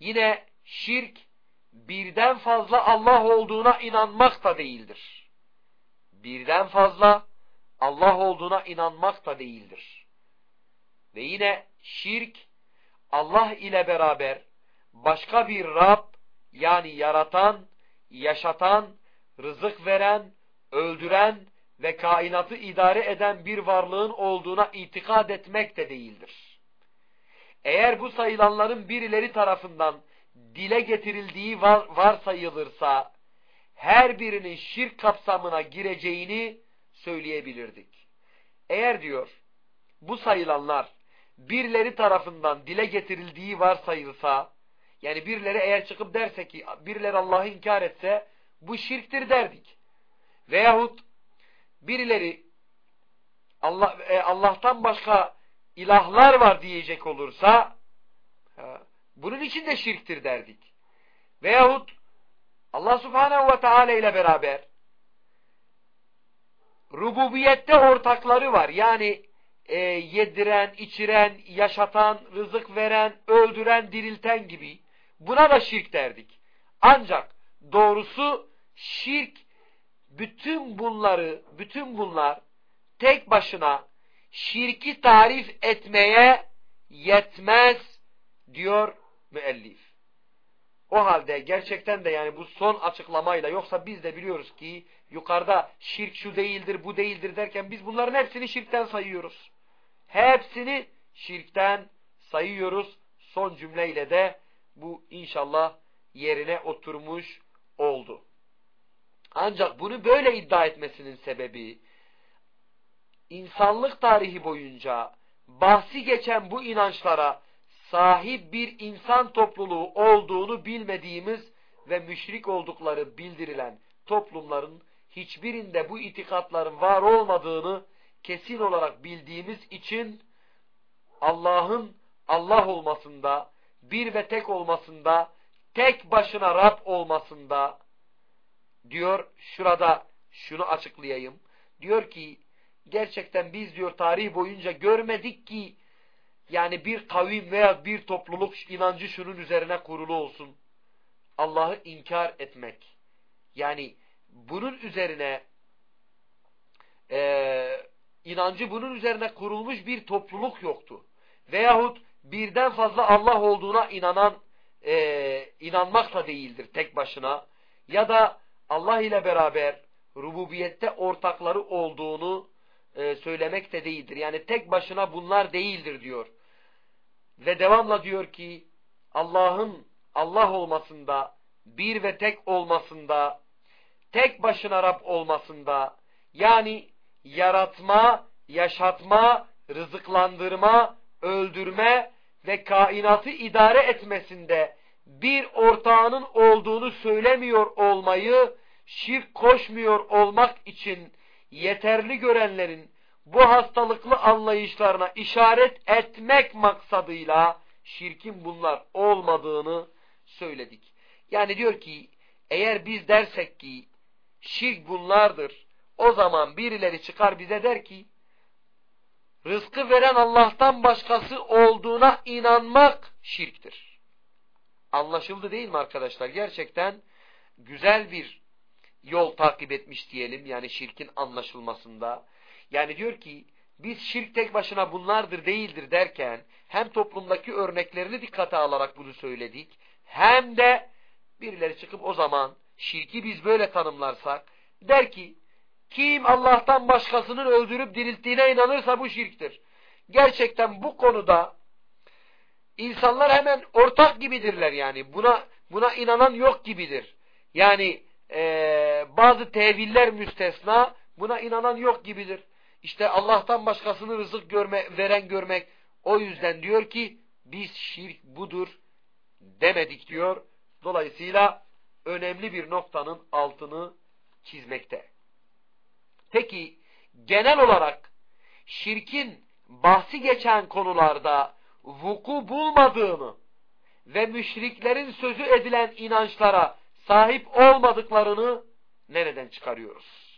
Yine şirk birden fazla Allah olduğuna inanmak da değildir. Birden fazla Allah olduğuna inanmak da değildir. Ve yine şirk Allah ile beraber başka bir Rab yani yaratan, yaşatan, rızık veren, öldüren ve kainatı idare eden bir varlığın olduğuna itikad etmek de değildir. Eğer bu sayılanların birileri tarafından dile getirildiği var, varsayılırsa her birinin şirk kapsamına gireceğini söyleyebilirdik. Eğer diyor bu sayılanlar birileri tarafından dile getirildiği varsayılsa yani birileri eğer çıkıp derse ki birileri Allah'ı inkar etse bu şirktir derdik. Veyahut birileri Allah, e, Allah'tan başka ilahlar var diyecek olursa bunun için de şirktir derdik. Veyahut Allah subhanehu ve teala ile beraber rububiyette ortakları var. Yani e, yediren, içiren, yaşatan, rızık veren, öldüren, dirilten gibi. Buna da şirk derdik. Ancak doğrusu şirk bütün bunları, bütün bunlar tek başına şirki tarif etmeye yetmez diyor müellif. O halde gerçekten de yani bu son açıklamayla yoksa biz de biliyoruz ki yukarıda şirk şu değildir bu değildir derken biz bunların hepsini şirkten sayıyoruz. Hepsini şirkten sayıyoruz. Son cümleyle de bu inşallah yerine oturmuş oldu. Ancak bunu böyle iddia etmesinin sebebi insanlık tarihi boyunca bahsi geçen bu inançlara sahip bir insan topluluğu olduğunu bilmediğimiz ve müşrik oldukları bildirilen toplumların hiçbirinde bu itikatların var olmadığını kesin olarak bildiğimiz için Allah'ın Allah olmasında, bir ve tek olmasında, tek başına Rab olmasında diyor şurada şunu açıklayayım. Diyor ki gerçekten biz diyor tarih boyunca görmedik ki yani bir kavim veya bir topluluk inancı şunun üzerine kurulu olsun. Allah'ı inkar etmek. Yani bunun üzerine e, inancı bunun üzerine kurulmuş bir topluluk yoktu. Veyahut birden fazla Allah olduğuna inanan e, inanmak da değildir tek başına. Ya da Allah ile beraber rububiyette ortakları olduğunu e, söylemek de değildir. Yani tek başına bunlar değildir diyor. Ve devamla diyor ki Allah'ın Allah olmasında, bir ve tek olmasında, tek başına Rab olmasında, yani yaratma, yaşatma, rızıklandırma, öldürme ve kainatı idare etmesinde bir ortağının olduğunu söylemiyor olmayı, şirk koşmuyor olmak için yeterli görenlerin bu hastalıklı anlayışlarına işaret etmek maksadıyla şirkin bunlar olmadığını söyledik. Yani diyor ki eğer biz dersek ki şirk bunlardır o zaman birileri çıkar bize der ki rızkı veren Allah'tan başkası olduğuna inanmak şirktir. Anlaşıldı değil mi arkadaşlar? Gerçekten güzel bir yol takip etmiş diyelim yani şirkin anlaşılmasında. Yani diyor ki biz şirk tek başına bunlardır değildir derken hem toplumdaki örneklerini dikkate alarak bunu söyledik hem de birileri çıkıp o zaman şirki biz böyle tanımlarsak der ki kim Allah'tan başkasının öldürüp dirilttiğine inanırsa bu şirktir. Gerçekten bu konuda insanlar hemen ortak gibidirler yani. Buna buna inanan yok gibidir. Yani e, bazı teviller müstesna buna inanan yok gibidir. İşte Allah'tan başkasını rızık görme, veren görmek o yüzden diyor ki biz şirk budur demedik diyor. Dolayısıyla önemli bir noktanın altını çizmekte. Peki genel olarak şirkin bahsi geçen konularda vuku bulmadığını ve müşriklerin sözü edilen inançlara sahip olmadıklarını nereden çıkarıyoruz?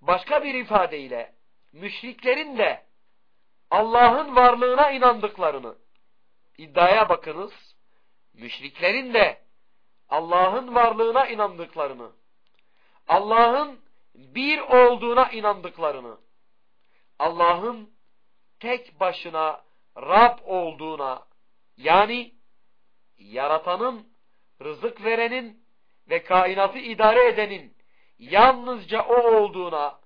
Başka bir ifadeyle müşriklerin de Allah'ın varlığına inandıklarını iddiaya bakınız. Müşriklerin de Allah'ın varlığına inandıklarını Allah'ın bir olduğuna inandıklarını, Allah'ın tek başına Rab olduğuna, yani yaratanın, rızık verenin ve kainatı idare edenin yalnızca o olduğuna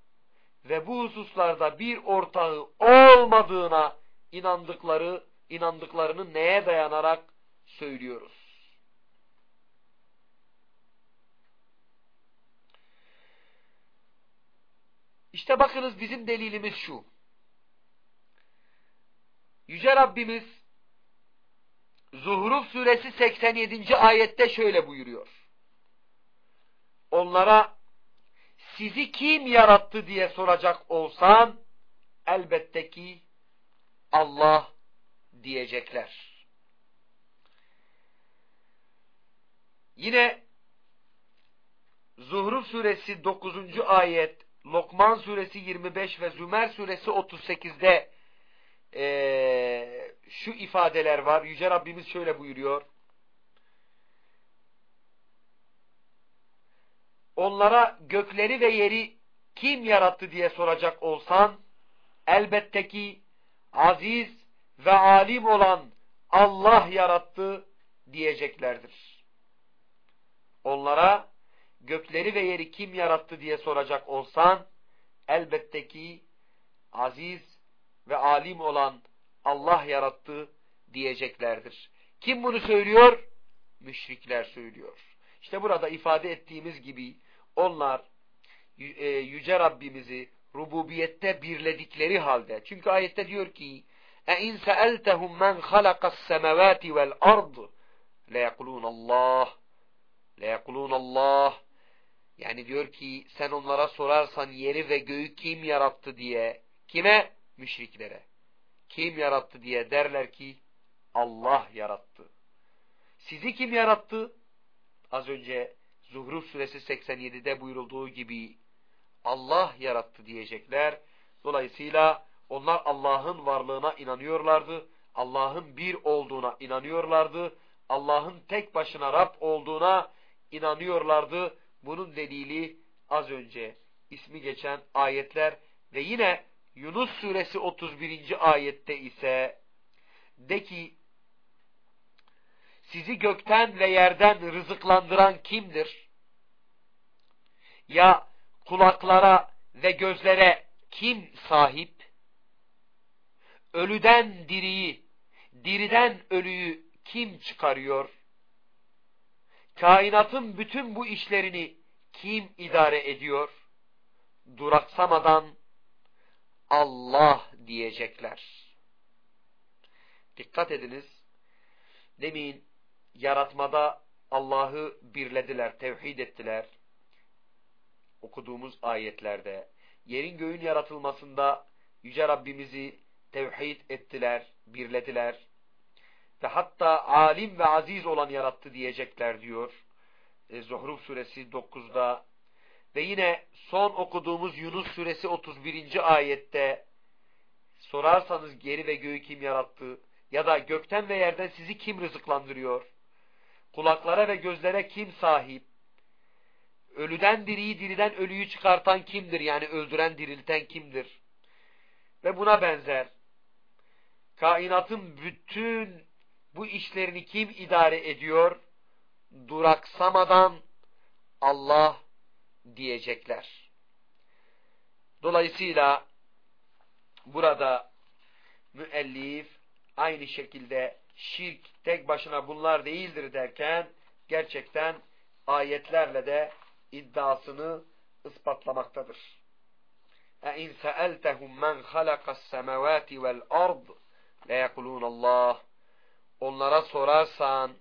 ve bu hususlarda bir ortağı olmadığına inandıkları, inandıklarını neye dayanarak söylüyoruz? İşte bakınız bizim delilimiz şu. Yüce Rabbimiz Zuhruf suresi 87. ayette şöyle buyuruyor. Onlara sizi kim yarattı diye soracak olsan elbette ki Allah diyecekler. Yine Zuhruf suresi 9. ayet Lokman suresi 25 ve Zümer suresi 38'de e, şu ifadeler var. Yüce Rabbimiz şöyle buyuruyor. onlara gökleri ve yeri kim yarattı diye soracak olsan, elbette ki aziz ve alim olan Allah yarattı diyeceklerdir. Onlara gökleri ve yeri kim yarattı diye soracak olsan, elbette ki aziz ve alim olan Allah yarattı diyeceklerdir. Kim bunu söylüyor? Müşrikler söylüyor. İşte burada ifade ettiğimiz gibi onlar e, Yüce Rabbimizi rububiyette birledikleri halde. Çünkü ayette diyor ki اَاِنْ سَأَلْتَهُمْ مَنْ خَلَقَ السَّمَوَاتِ وَالْأَرْضِ لَيَقُلُونَ اللّٰهِ لَيَقُلُونَ اللّٰهِ Yani diyor ki sen onlara sorarsan yeri ve göğü kim yarattı diye. Kime? Müşriklere. Kim yarattı diye derler ki Allah yarattı. Sizi kim yarattı? Az önce Zuhruf suresi 87'de buyurulduğu gibi Allah yarattı diyecekler. Dolayısıyla onlar Allah'ın varlığına inanıyorlardı. Allah'ın bir olduğuna inanıyorlardı. Allah'ın tek başına Rab olduğuna inanıyorlardı. Bunun delili az önce ismi geçen ayetler ve yine Yunus suresi 31. ayette ise de ki sizi gökten ve yerden rızıklandıran kimdir? Ya kulaklara ve gözlere kim sahip? Ölüden diriyi, diriden ölüyü kim çıkarıyor? Kainatın bütün bu işlerini kim idare ediyor? Duraksamadan Allah diyecekler. Dikkat ediniz. Demin yaratmada Allah'ı birlediler, tevhid ettiler. Okuduğumuz ayetlerde. Yerin göğün yaratılmasında Yüce Rabbimizi tevhid ettiler, birlediler. Ve hatta alim ve aziz olan yarattı diyecekler diyor. E, Zuhruf suresi 9'da. Ve yine son okuduğumuz Yunus suresi 31. ayette sorarsanız geri ve göğü kim yarattı? Ya da gökten ve yerden sizi kim rızıklandırıyor? Kulaklara ve gözlere kim sahip? Ölüden diriyi, diriden ölüyü çıkartan kimdir? Yani öldüren, dirilten kimdir? Ve buna benzer. Kainatın bütün bu işlerini kim idare ediyor? Duraksamadan Allah diyecekler. Dolayısıyla burada müellif aynı şekilde şirk tek başına bunlar değildir derken gerçekten ayetlerle de iddiasını ispatlamaktadır. اَاِنْ سَأَلْتَهُمْ مَنْ خَلَقَ السَّمَوَاتِ وَالْأَرْضِ لَيَقُلُونَ اللّٰهِ Onlara sorarsan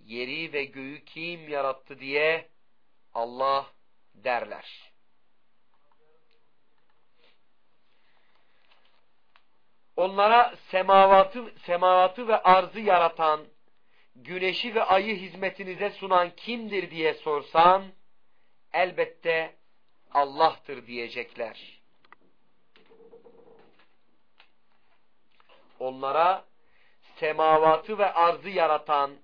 yeri ve göğü kim yarattı diye Allah derler. Onlara semavatı, semavatı ve arzı yaratan, güneşi ve ayı hizmetinize sunan kimdir diye sorsan, elbette Allah'tır diyecekler. Onlara semavatı ve arzı yaratan,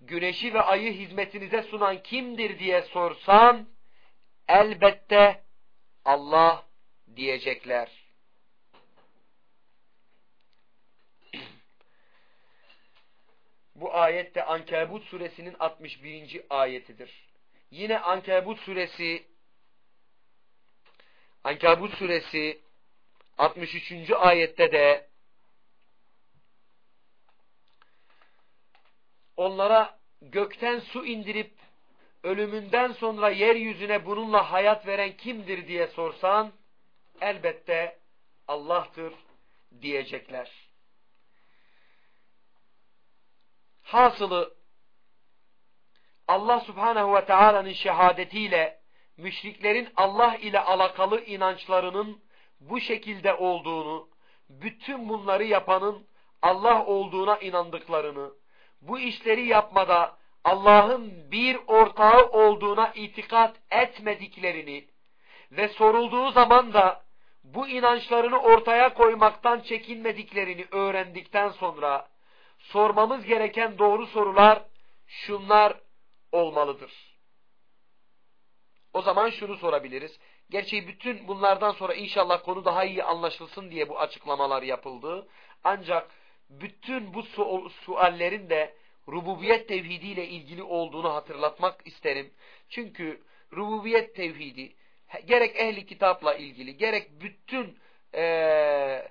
güneşi ve ayı hizmetinize sunan kimdir diye sorsan, elbette Allah diyecekler. (clears throat) Bu ayette Ankebut suresinin 61. ayetidir. Yine Ankebut suresi Ankebut suresi 63. ayette de onlara gökten su indirip ölümünden sonra yeryüzüne bununla hayat veren kimdir diye sorsan elbette Allah'tır diyecekler. Hasılı Allah subhanehu ve teala'nın şehadetiyle müşriklerin Allah ile alakalı inançlarının bu şekilde olduğunu, bütün bunları yapanın Allah olduğuna inandıklarını, bu işleri yapmada Allah'ın bir ortağı olduğuna itikat etmediklerini ve sorulduğu zaman da bu inançlarını ortaya koymaktan çekinmediklerini öğrendikten sonra sormamız gereken doğru sorular şunlar olmalıdır. O zaman şunu sorabiliriz. Gerçi bütün bunlardan sonra inşallah konu daha iyi anlaşılsın diye bu açıklamalar yapıldı. Ancak bütün bu su suallerin de rububiyet tevhidiyle ilgili olduğunu hatırlatmak isterim. Çünkü rububiyet tevhidi gerek ehli kitapla ilgili gerek bütün e,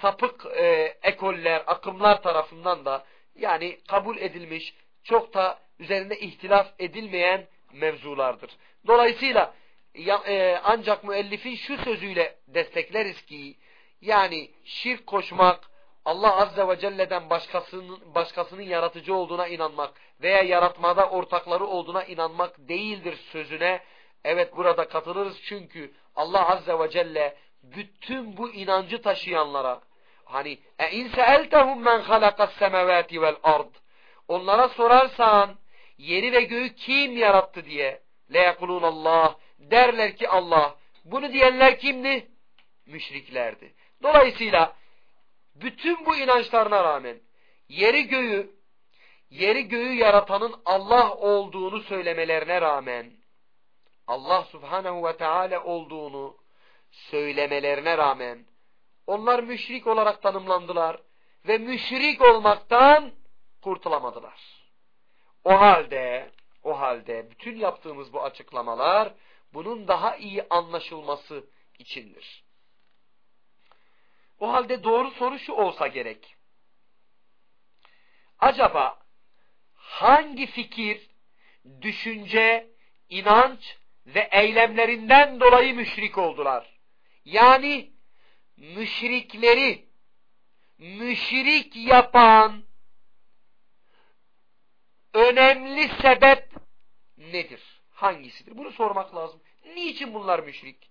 sapık e, ekoller, akımlar tarafından da yani kabul edilmiş, çok da üzerinde ihtilaf edilmeyen mevzulardır. Dolayısıyla ya, e, ancak müellifin şu sözüyle destekleriz ki yani şirk koşmak, Allah Azze ve Celle'den başkasının, başkasının yaratıcı olduğuna inanmak veya yaratmada ortakları olduğuna inanmak değildir sözüne. Evet burada katılırız çünkü Allah Azze ve Celle bütün bu inancı taşıyanlara hani e in seeltehum men halakas semavati vel ard onlara sorarsan yeri ve göğü kim yarattı diye le Allah derler ki Allah bunu diyenler kimdi? Müşriklerdi. Dolayısıyla bütün bu inançlarına rağmen yeri göğü yeri göğü yaratanın Allah olduğunu söylemelerine rağmen Allah subhanehu ve teala olduğunu söylemelerine rağmen onlar müşrik olarak tanımlandılar ve müşrik olmaktan kurtulamadılar. O halde o halde bütün yaptığımız bu açıklamalar bunun daha iyi anlaşılması içindir. O halde doğru soru şu olsa gerek. Acaba hangi fikir, düşünce, inanç ve eylemlerinden dolayı müşrik oldular? Yani müşrikleri müşrik yapan önemli sebep nedir? Hangisidir? Bunu sormak lazım. Niçin bunlar müşrik?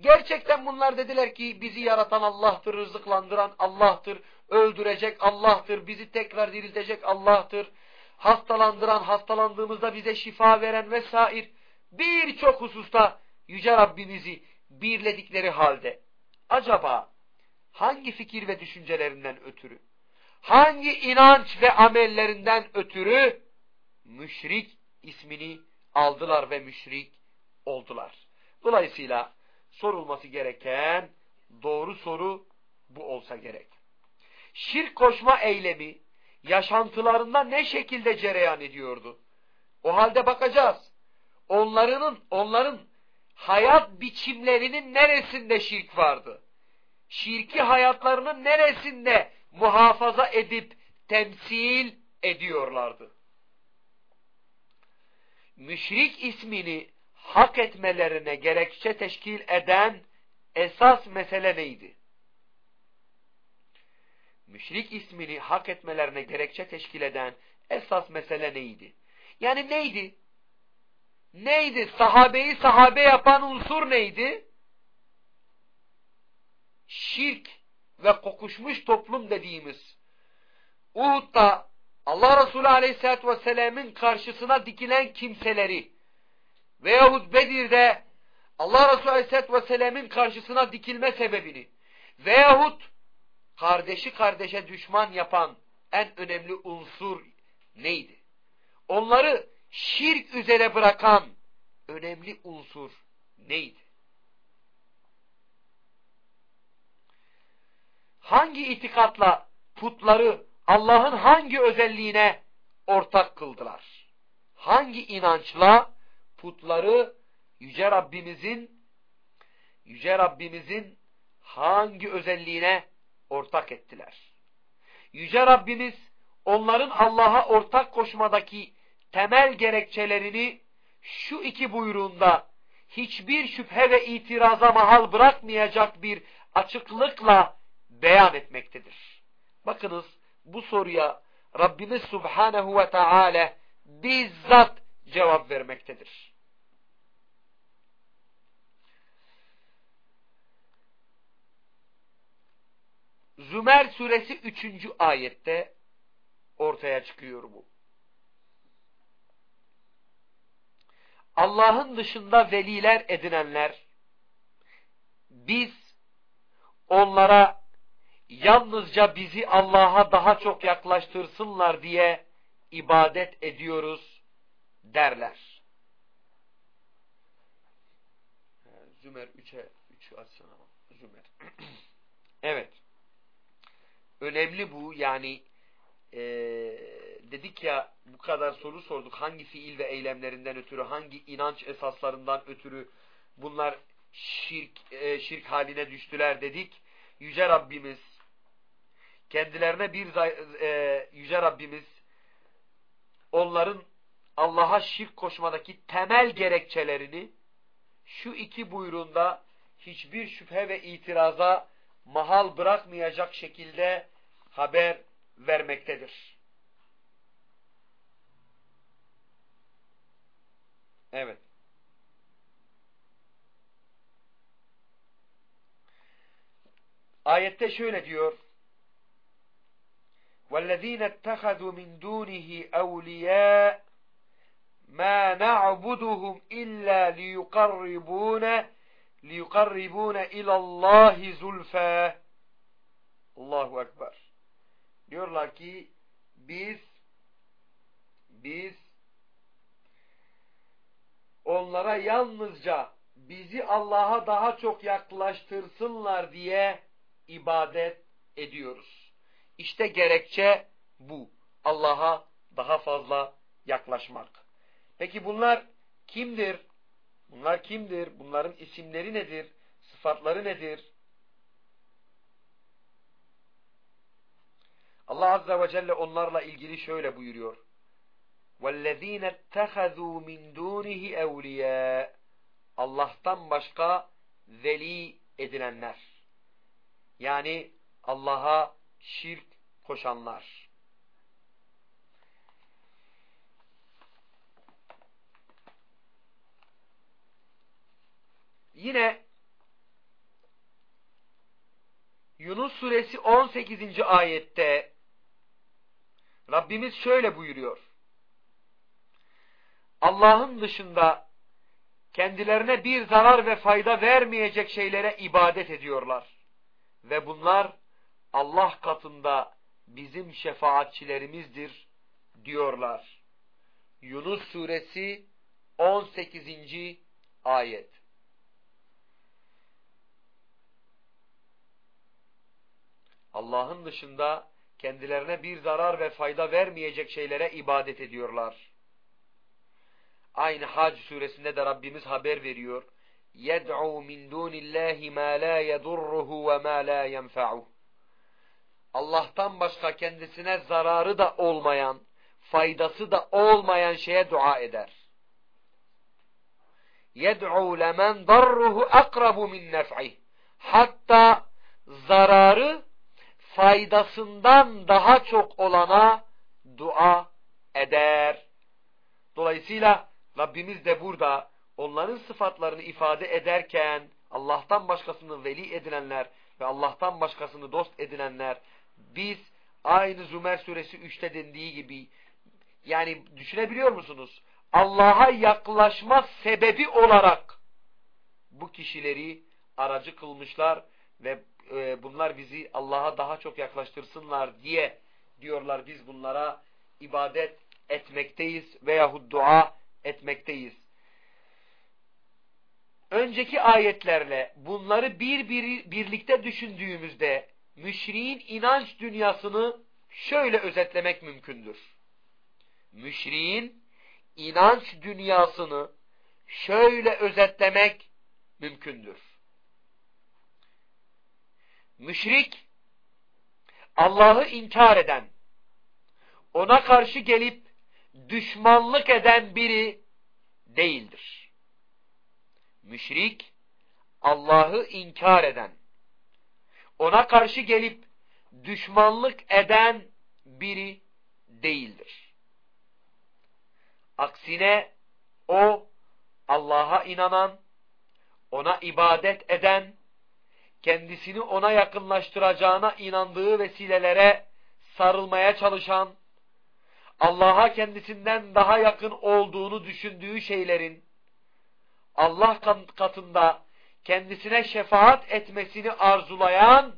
Gerçekten bunlar dediler ki bizi yaratan Allah'tır, rızıklandıran Allah'tır, öldürecek Allah'tır, bizi tekrar diriltecek Allah'tır, hastalandıran, hastalandığımızda bize şifa veren vesaire birçok hususta Yüce Rabbimizi birledikleri halde acaba hangi fikir ve düşüncelerinden ötürü, hangi inanç ve amellerinden ötürü müşrik ismini aldılar ve müşrik oldular. Dolayısıyla sorulması gereken doğru soru bu olsa gerek. Şirk koşma eylemi yaşantılarında ne şekilde cereyan ediyordu? O halde bakacağız. Onların, onların hayat biçimlerinin neresinde şirk vardı? Şirki hayatlarının neresinde muhafaza edip temsil ediyorlardı? Müşrik ismini hak etmelerine gerekçe teşkil eden esas mesele neydi? Müşrik ismini hak etmelerine gerekçe teşkil eden esas mesele neydi? Yani neydi? Neydi? Sahabeyi sahabe yapan unsur neydi? Şirk ve kokuşmuş toplum dediğimiz Uhud'da Allah Resulü Aleyhisselatü Vesselam'ın karşısına dikilen kimseleri veyahut Bedir'de Allah Resulü Aleyhisselatü Vesselam'ın karşısına dikilme sebebini veyahut kardeşi kardeşe düşman yapan en önemli unsur neydi? Onları şirk üzere bırakan önemli unsur neydi? Hangi itikatla putları Allah'ın hangi özelliğine ortak kıldılar? Hangi inançla putları Yüce Rabbimizin Yüce Rabbimizin hangi özelliğine ortak ettiler? Yüce Rabbimiz onların Allah'a ortak koşmadaki temel gerekçelerini şu iki buyruğunda hiçbir şüphe ve itiraza mahal bırakmayacak bir açıklıkla beyan etmektedir. Bakınız bu soruya Rabbimiz Subhanehu ve Teala bizzat cevap vermektedir. Zümer suresi 3. ayette ortaya çıkıyor bu. Allah'ın dışında veliler edinenler biz onlara yalnızca bizi Allah'a daha çok yaklaştırsınlar diye ibadet ediyoruz derler. Zümer 3'e 3'ü açsana Zümer. (clears throat) evet. Önemli bu yani e, dedik ya bu kadar soru sorduk. Hangi fiil ve eylemlerinden ötürü, hangi inanç esaslarından ötürü bunlar şirk, e, şirk haline düştüler dedik. Yüce Rabbimiz kendilerine bir e, Yüce Rabbimiz onların Allah'a şirk koşmadaki temel gerekçelerini şu iki buyruğunda hiçbir şüphe ve itiraza mahal bırakmayacak şekilde haber vermektedir. Evet. Ayette şöyle diyor. وَالَّذ۪ينَ اتَّخَذُوا مِنْ دُونِهِ اَوْلِيَاءَ مَا نَعْبُدُهُمْ إِلَّا لِيُقَرِّبُونَ لِيُقَرِّبُونَ اِلَى اللّٰهِ زُلْفَى Allahu Ekber. Diyorlar ki biz biz onlara yalnızca bizi Allah'a daha çok yaklaştırsınlar diye ibadet ediyoruz. İşte gerekçe bu. Allah'a daha fazla yaklaşmak. Peki bunlar kimdir? Bunlar kimdir? Bunların isimleri nedir? Sıfatları nedir? Allah Azze ve Celle onlarla ilgili şöyle buyuruyor. وَالَّذ۪ينَ اتَّخَذُوا مِنْ دُونِهِ اَوْلِيَاءَ Allah'tan başka veli edinenler. Yani Allah'a şirk koşanlar. Yine Yunus suresi 18. ayette Rabbimiz şöyle buyuruyor. Allah'ın dışında kendilerine bir zarar ve fayda vermeyecek şeylere ibadet ediyorlar. Ve bunlar Allah katında bizim şefaatçilerimizdir diyorlar. Yunus suresi 18. ayet. Allah'ın dışında kendilerine bir zarar ve fayda vermeyecek şeylere ibadet ediyorlar. Aynı Hac suresinde de Rabbimiz haber veriyor. يَدْعُوا مِنْ دُونِ اللّٰهِ مَا لَا يَضُرُّهُ وَمَا لَا يَنْفَعُهُ Allah'tan başka kendisine zararı da olmayan, faydası da olmayan şeye dua eder. يَدْعُوا لَمَنْ ضَرُّهُ أَقْرَبُ مِنْ نَفْعِهِ Hatta zararı faydasından daha çok olana dua eder. Dolayısıyla Rabbimiz de burada onların sıfatlarını ifade ederken Allah'tan başkasını veli edinenler ve Allah'tan başkasını dost edinenler biz aynı Zümer suresi 3'te dendiği gibi yani düşünebiliyor musunuz? Allah'a yaklaşma sebebi olarak bu kişileri aracı kılmışlar ve e, bunlar bizi Allah'a daha çok yaklaştırsınlar diye diyorlar biz bunlara ibadet etmekteyiz veyahut dua etmekteyiz. Önceki ayetlerle bunları bir, bir birlikte düşündüğümüzde müşriğin inanç dünyasını şöyle özetlemek mümkündür. Müşriğin inanç dünyasını şöyle özetlemek mümkündür. Müşrik, Allah'ı inkar eden, ona karşı gelip düşmanlık eden biri değildir. Müşrik, Allah'ı inkar eden, ona karşı gelip düşmanlık eden biri değildir. Aksine o Allah'a inanan, ona ibadet eden, kendisini ona yakınlaştıracağına inandığı vesilelere sarılmaya çalışan, Allah'a kendisinden daha yakın olduğunu düşündüğü şeylerin, Allah katında kendisine şefaat etmesini arzulayan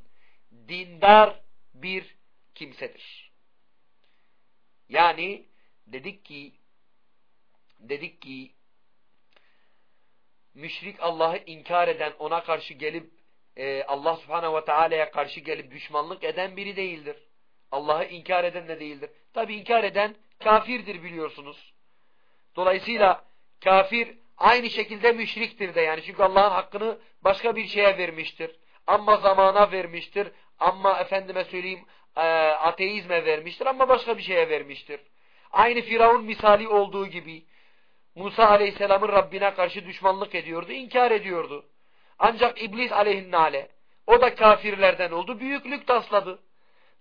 dindar bir kimsedir. Yani dedik ki dedik ki müşrik Allah'ı inkar eden, ona karşı gelip e, Allah subhanehu ve teala'ya karşı gelip düşmanlık eden biri değildir. Allah'ı inkar eden de değildir. Tabi inkar eden kafirdir biliyorsunuz. Dolayısıyla kafir aynı şekilde müşriktir de yani çünkü Allah'ın hakkını başka bir şeye vermiştir. Ama zamana vermiştir. Ama efendime söyleyeyim e, ateizme vermiştir ama başka bir şeye vermiştir. Aynı Firavun misali olduğu gibi Musa aleyhisselamın Rabbine karşı düşmanlık ediyordu, inkar ediyordu. Ancak İblis aleyhinnale o da kafirlerden oldu, büyüklük tasladı.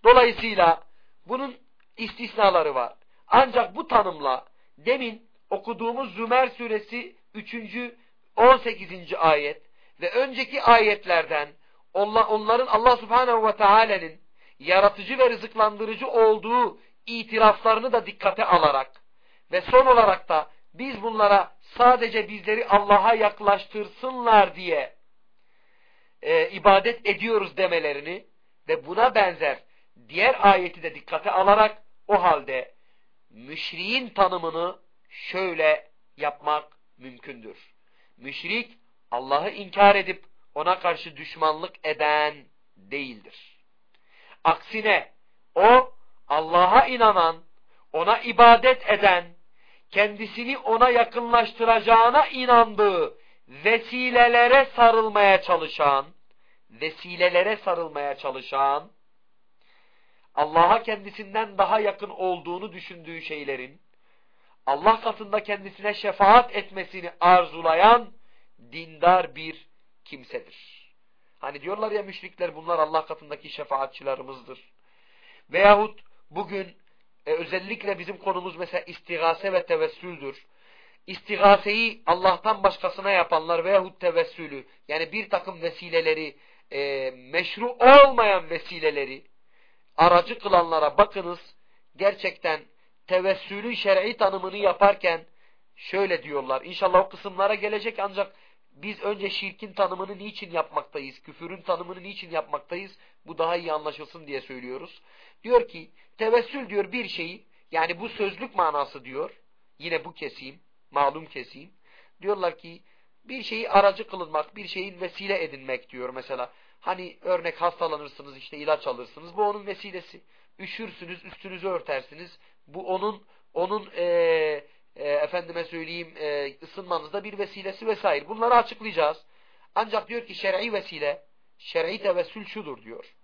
Dolayısıyla bunun istisnaları var. Ancak bu tanımla demin okuduğumuz Zümer suresi 3. 18. ayet ve önceki ayetlerden onların Allah subhanehu ve teala'nın yaratıcı ve rızıklandırıcı olduğu itiraflarını da dikkate alarak ve son olarak da biz bunlara sadece bizleri Allah'a yaklaştırsınlar diye e, ibadet ediyoruz demelerini ve buna benzer diğer ayeti de dikkate alarak o halde müşriğin tanımını şöyle yapmak mümkündür. Müşrik Allah'ı inkar edip ona karşı düşmanlık eden değildir. Aksine o Allah'a inanan, ona ibadet eden, kendisini ona yakınlaştıracağına inandığı vesilelere sarılmaya çalışan, vesilelere sarılmaya çalışan, Allah'a kendisinden daha yakın olduğunu düşündüğü şeylerin, Allah katında kendisine şefaat etmesini arzulayan dindar bir kimsedir. Hani diyorlar ya müşrikler bunlar Allah katındaki şefaatçilerimizdir. Veyahut bugün e, özellikle bizim konumuz mesela istigase ve tevessüldür. İstigaseyi Allah'tan başkasına yapanlar veyahut tevessülü yani bir takım vesileleri e, meşru olmayan vesileleri aracı kılanlara bakınız gerçekten tevessülün şer'i tanımını yaparken şöyle diyorlar. İnşallah o kısımlara gelecek ancak biz önce şirkin tanımını niçin yapmaktayız? Küfürün tanımını niçin yapmaktayız? Bu daha iyi anlaşılsın diye söylüyoruz. Diyor ki tevessül diyor bir şeyi yani bu sözlük manası diyor. Yine bu keseyim, malum keseyim. Diyorlar ki bir şeyi aracı kılınmak, bir şeyin vesile edinmek diyor mesela. Hani örnek hastalanırsınız işte ilaç alırsınız. Bu onun vesilesi. Üşürsünüz, üstünüzü örtersiniz. Bu onun onun e, e, efendime söyleyeyim e, ısınmanızda bir vesilesi vesaire. Bunları açıklayacağız. Ancak diyor ki şer'i vesile, şer'i tevessül şudur diyor.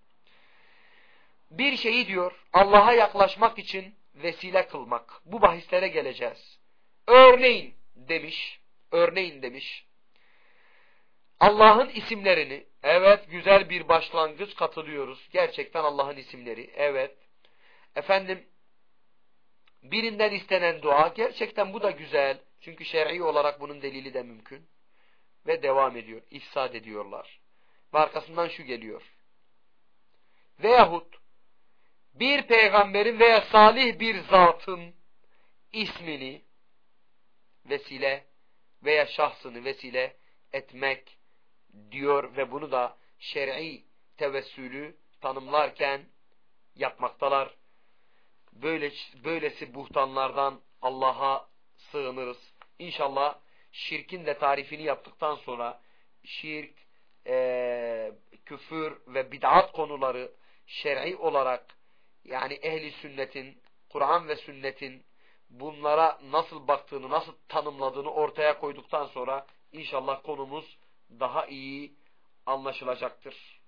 Bir şeyi diyor Allah'a yaklaşmak için vesile kılmak. Bu bahislere geleceğiz. Örneğin demiş, örneğin demiş. Allah'ın isimlerini, evet güzel bir başlangıç katılıyoruz. Gerçekten Allah'ın isimleri, evet. Efendim, birinden istenen dua, gerçekten bu da güzel. Çünkü şer'i olarak bunun delili de mümkün. Ve devam ediyor, ifsad ediyorlar. Ve arkasından şu geliyor. Veyahut, bir peygamberin veya salih bir zatın ismini vesile veya şahsını vesile etmek diyor ve bunu da şer'i tevessülü tanımlarken yapmaktalar. Böyle, böylesi buhtanlardan Allah'a sığınırız. İnşallah şirkin de tarifini yaptıktan sonra şirk, e, küfür ve bid'at konuları şer'i olarak yani ehli sünnetin, Kur'an ve sünnetin bunlara nasıl baktığını, nasıl tanımladığını ortaya koyduktan sonra inşallah konumuz daha iyi anlaşılacaktır.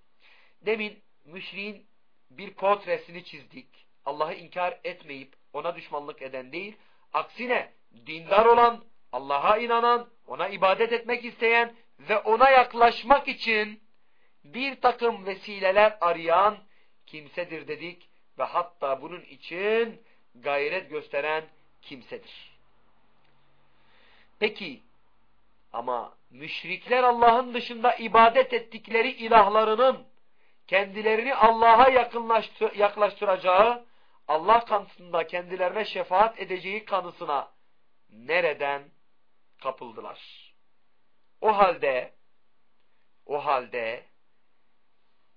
Demin müşriğin bir portresini çizdik. Allah'ı inkar etmeyip ona düşmanlık eden değil, aksine dindar olan, Allah'a inanan, ona ibadet etmek isteyen ve ona yaklaşmak için bir takım vesileler arayan kimsedir dedik ve hatta bunun için gayret gösteren kimsedir. Peki ama müşrikler Allah'ın dışında ibadet ettikleri ilahlarının kendilerini Allah'a yaklaştıracağı, Allah kanısında kendilerine şefaat edeceği kanısına nereden kapıldılar? O halde o halde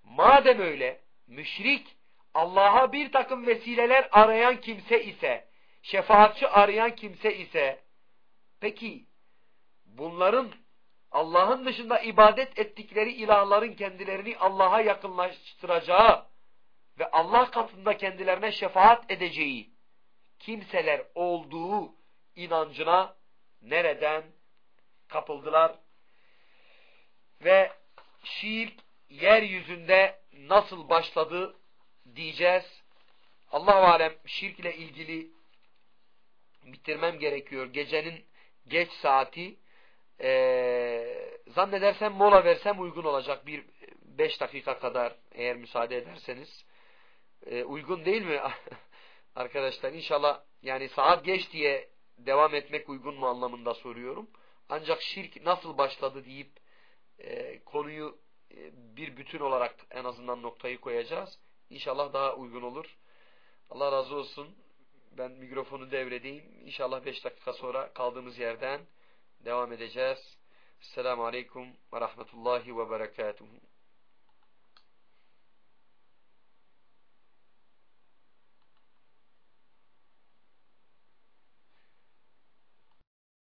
madem öyle müşrik Allah'a bir takım vesileler arayan kimse ise, şefaatçi arayan kimse ise, peki bunların Allah'ın dışında ibadet ettikleri ilahların kendilerini Allah'a yakınlaştıracağı ve Allah katında kendilerine şefaat edeceği kimseler olduğu inancına nereden kapıldılar? Ve şirk yeryüzünde nasıl başladı diyeceğiz. Allah alem şirk ilgili bitirmem gerekiyor. Gecenin geç saati ee, zannedersem mola versem uygun olacak. Bir beş dakika kadar eğer müsaade ederseniz. Ee, uygun değil mi? (laughs) Arkadaşlar inşallah yani saat geç diye devam etmek uygun mu anlamında soruyorum. Ancak şirk nasıl başladı deyip e, konuyu e, bir bütün olarak en azından noktayı koyacağız. İnşallah daha uygun olur. Allah razı olsun. Ben mikrofonu devredeyim. İnşallah 5 dakika sonra kaldığımız yerden devam edeceğiz. Selamun Aleyküm ve Rahmetullahi ve Berekatuhu.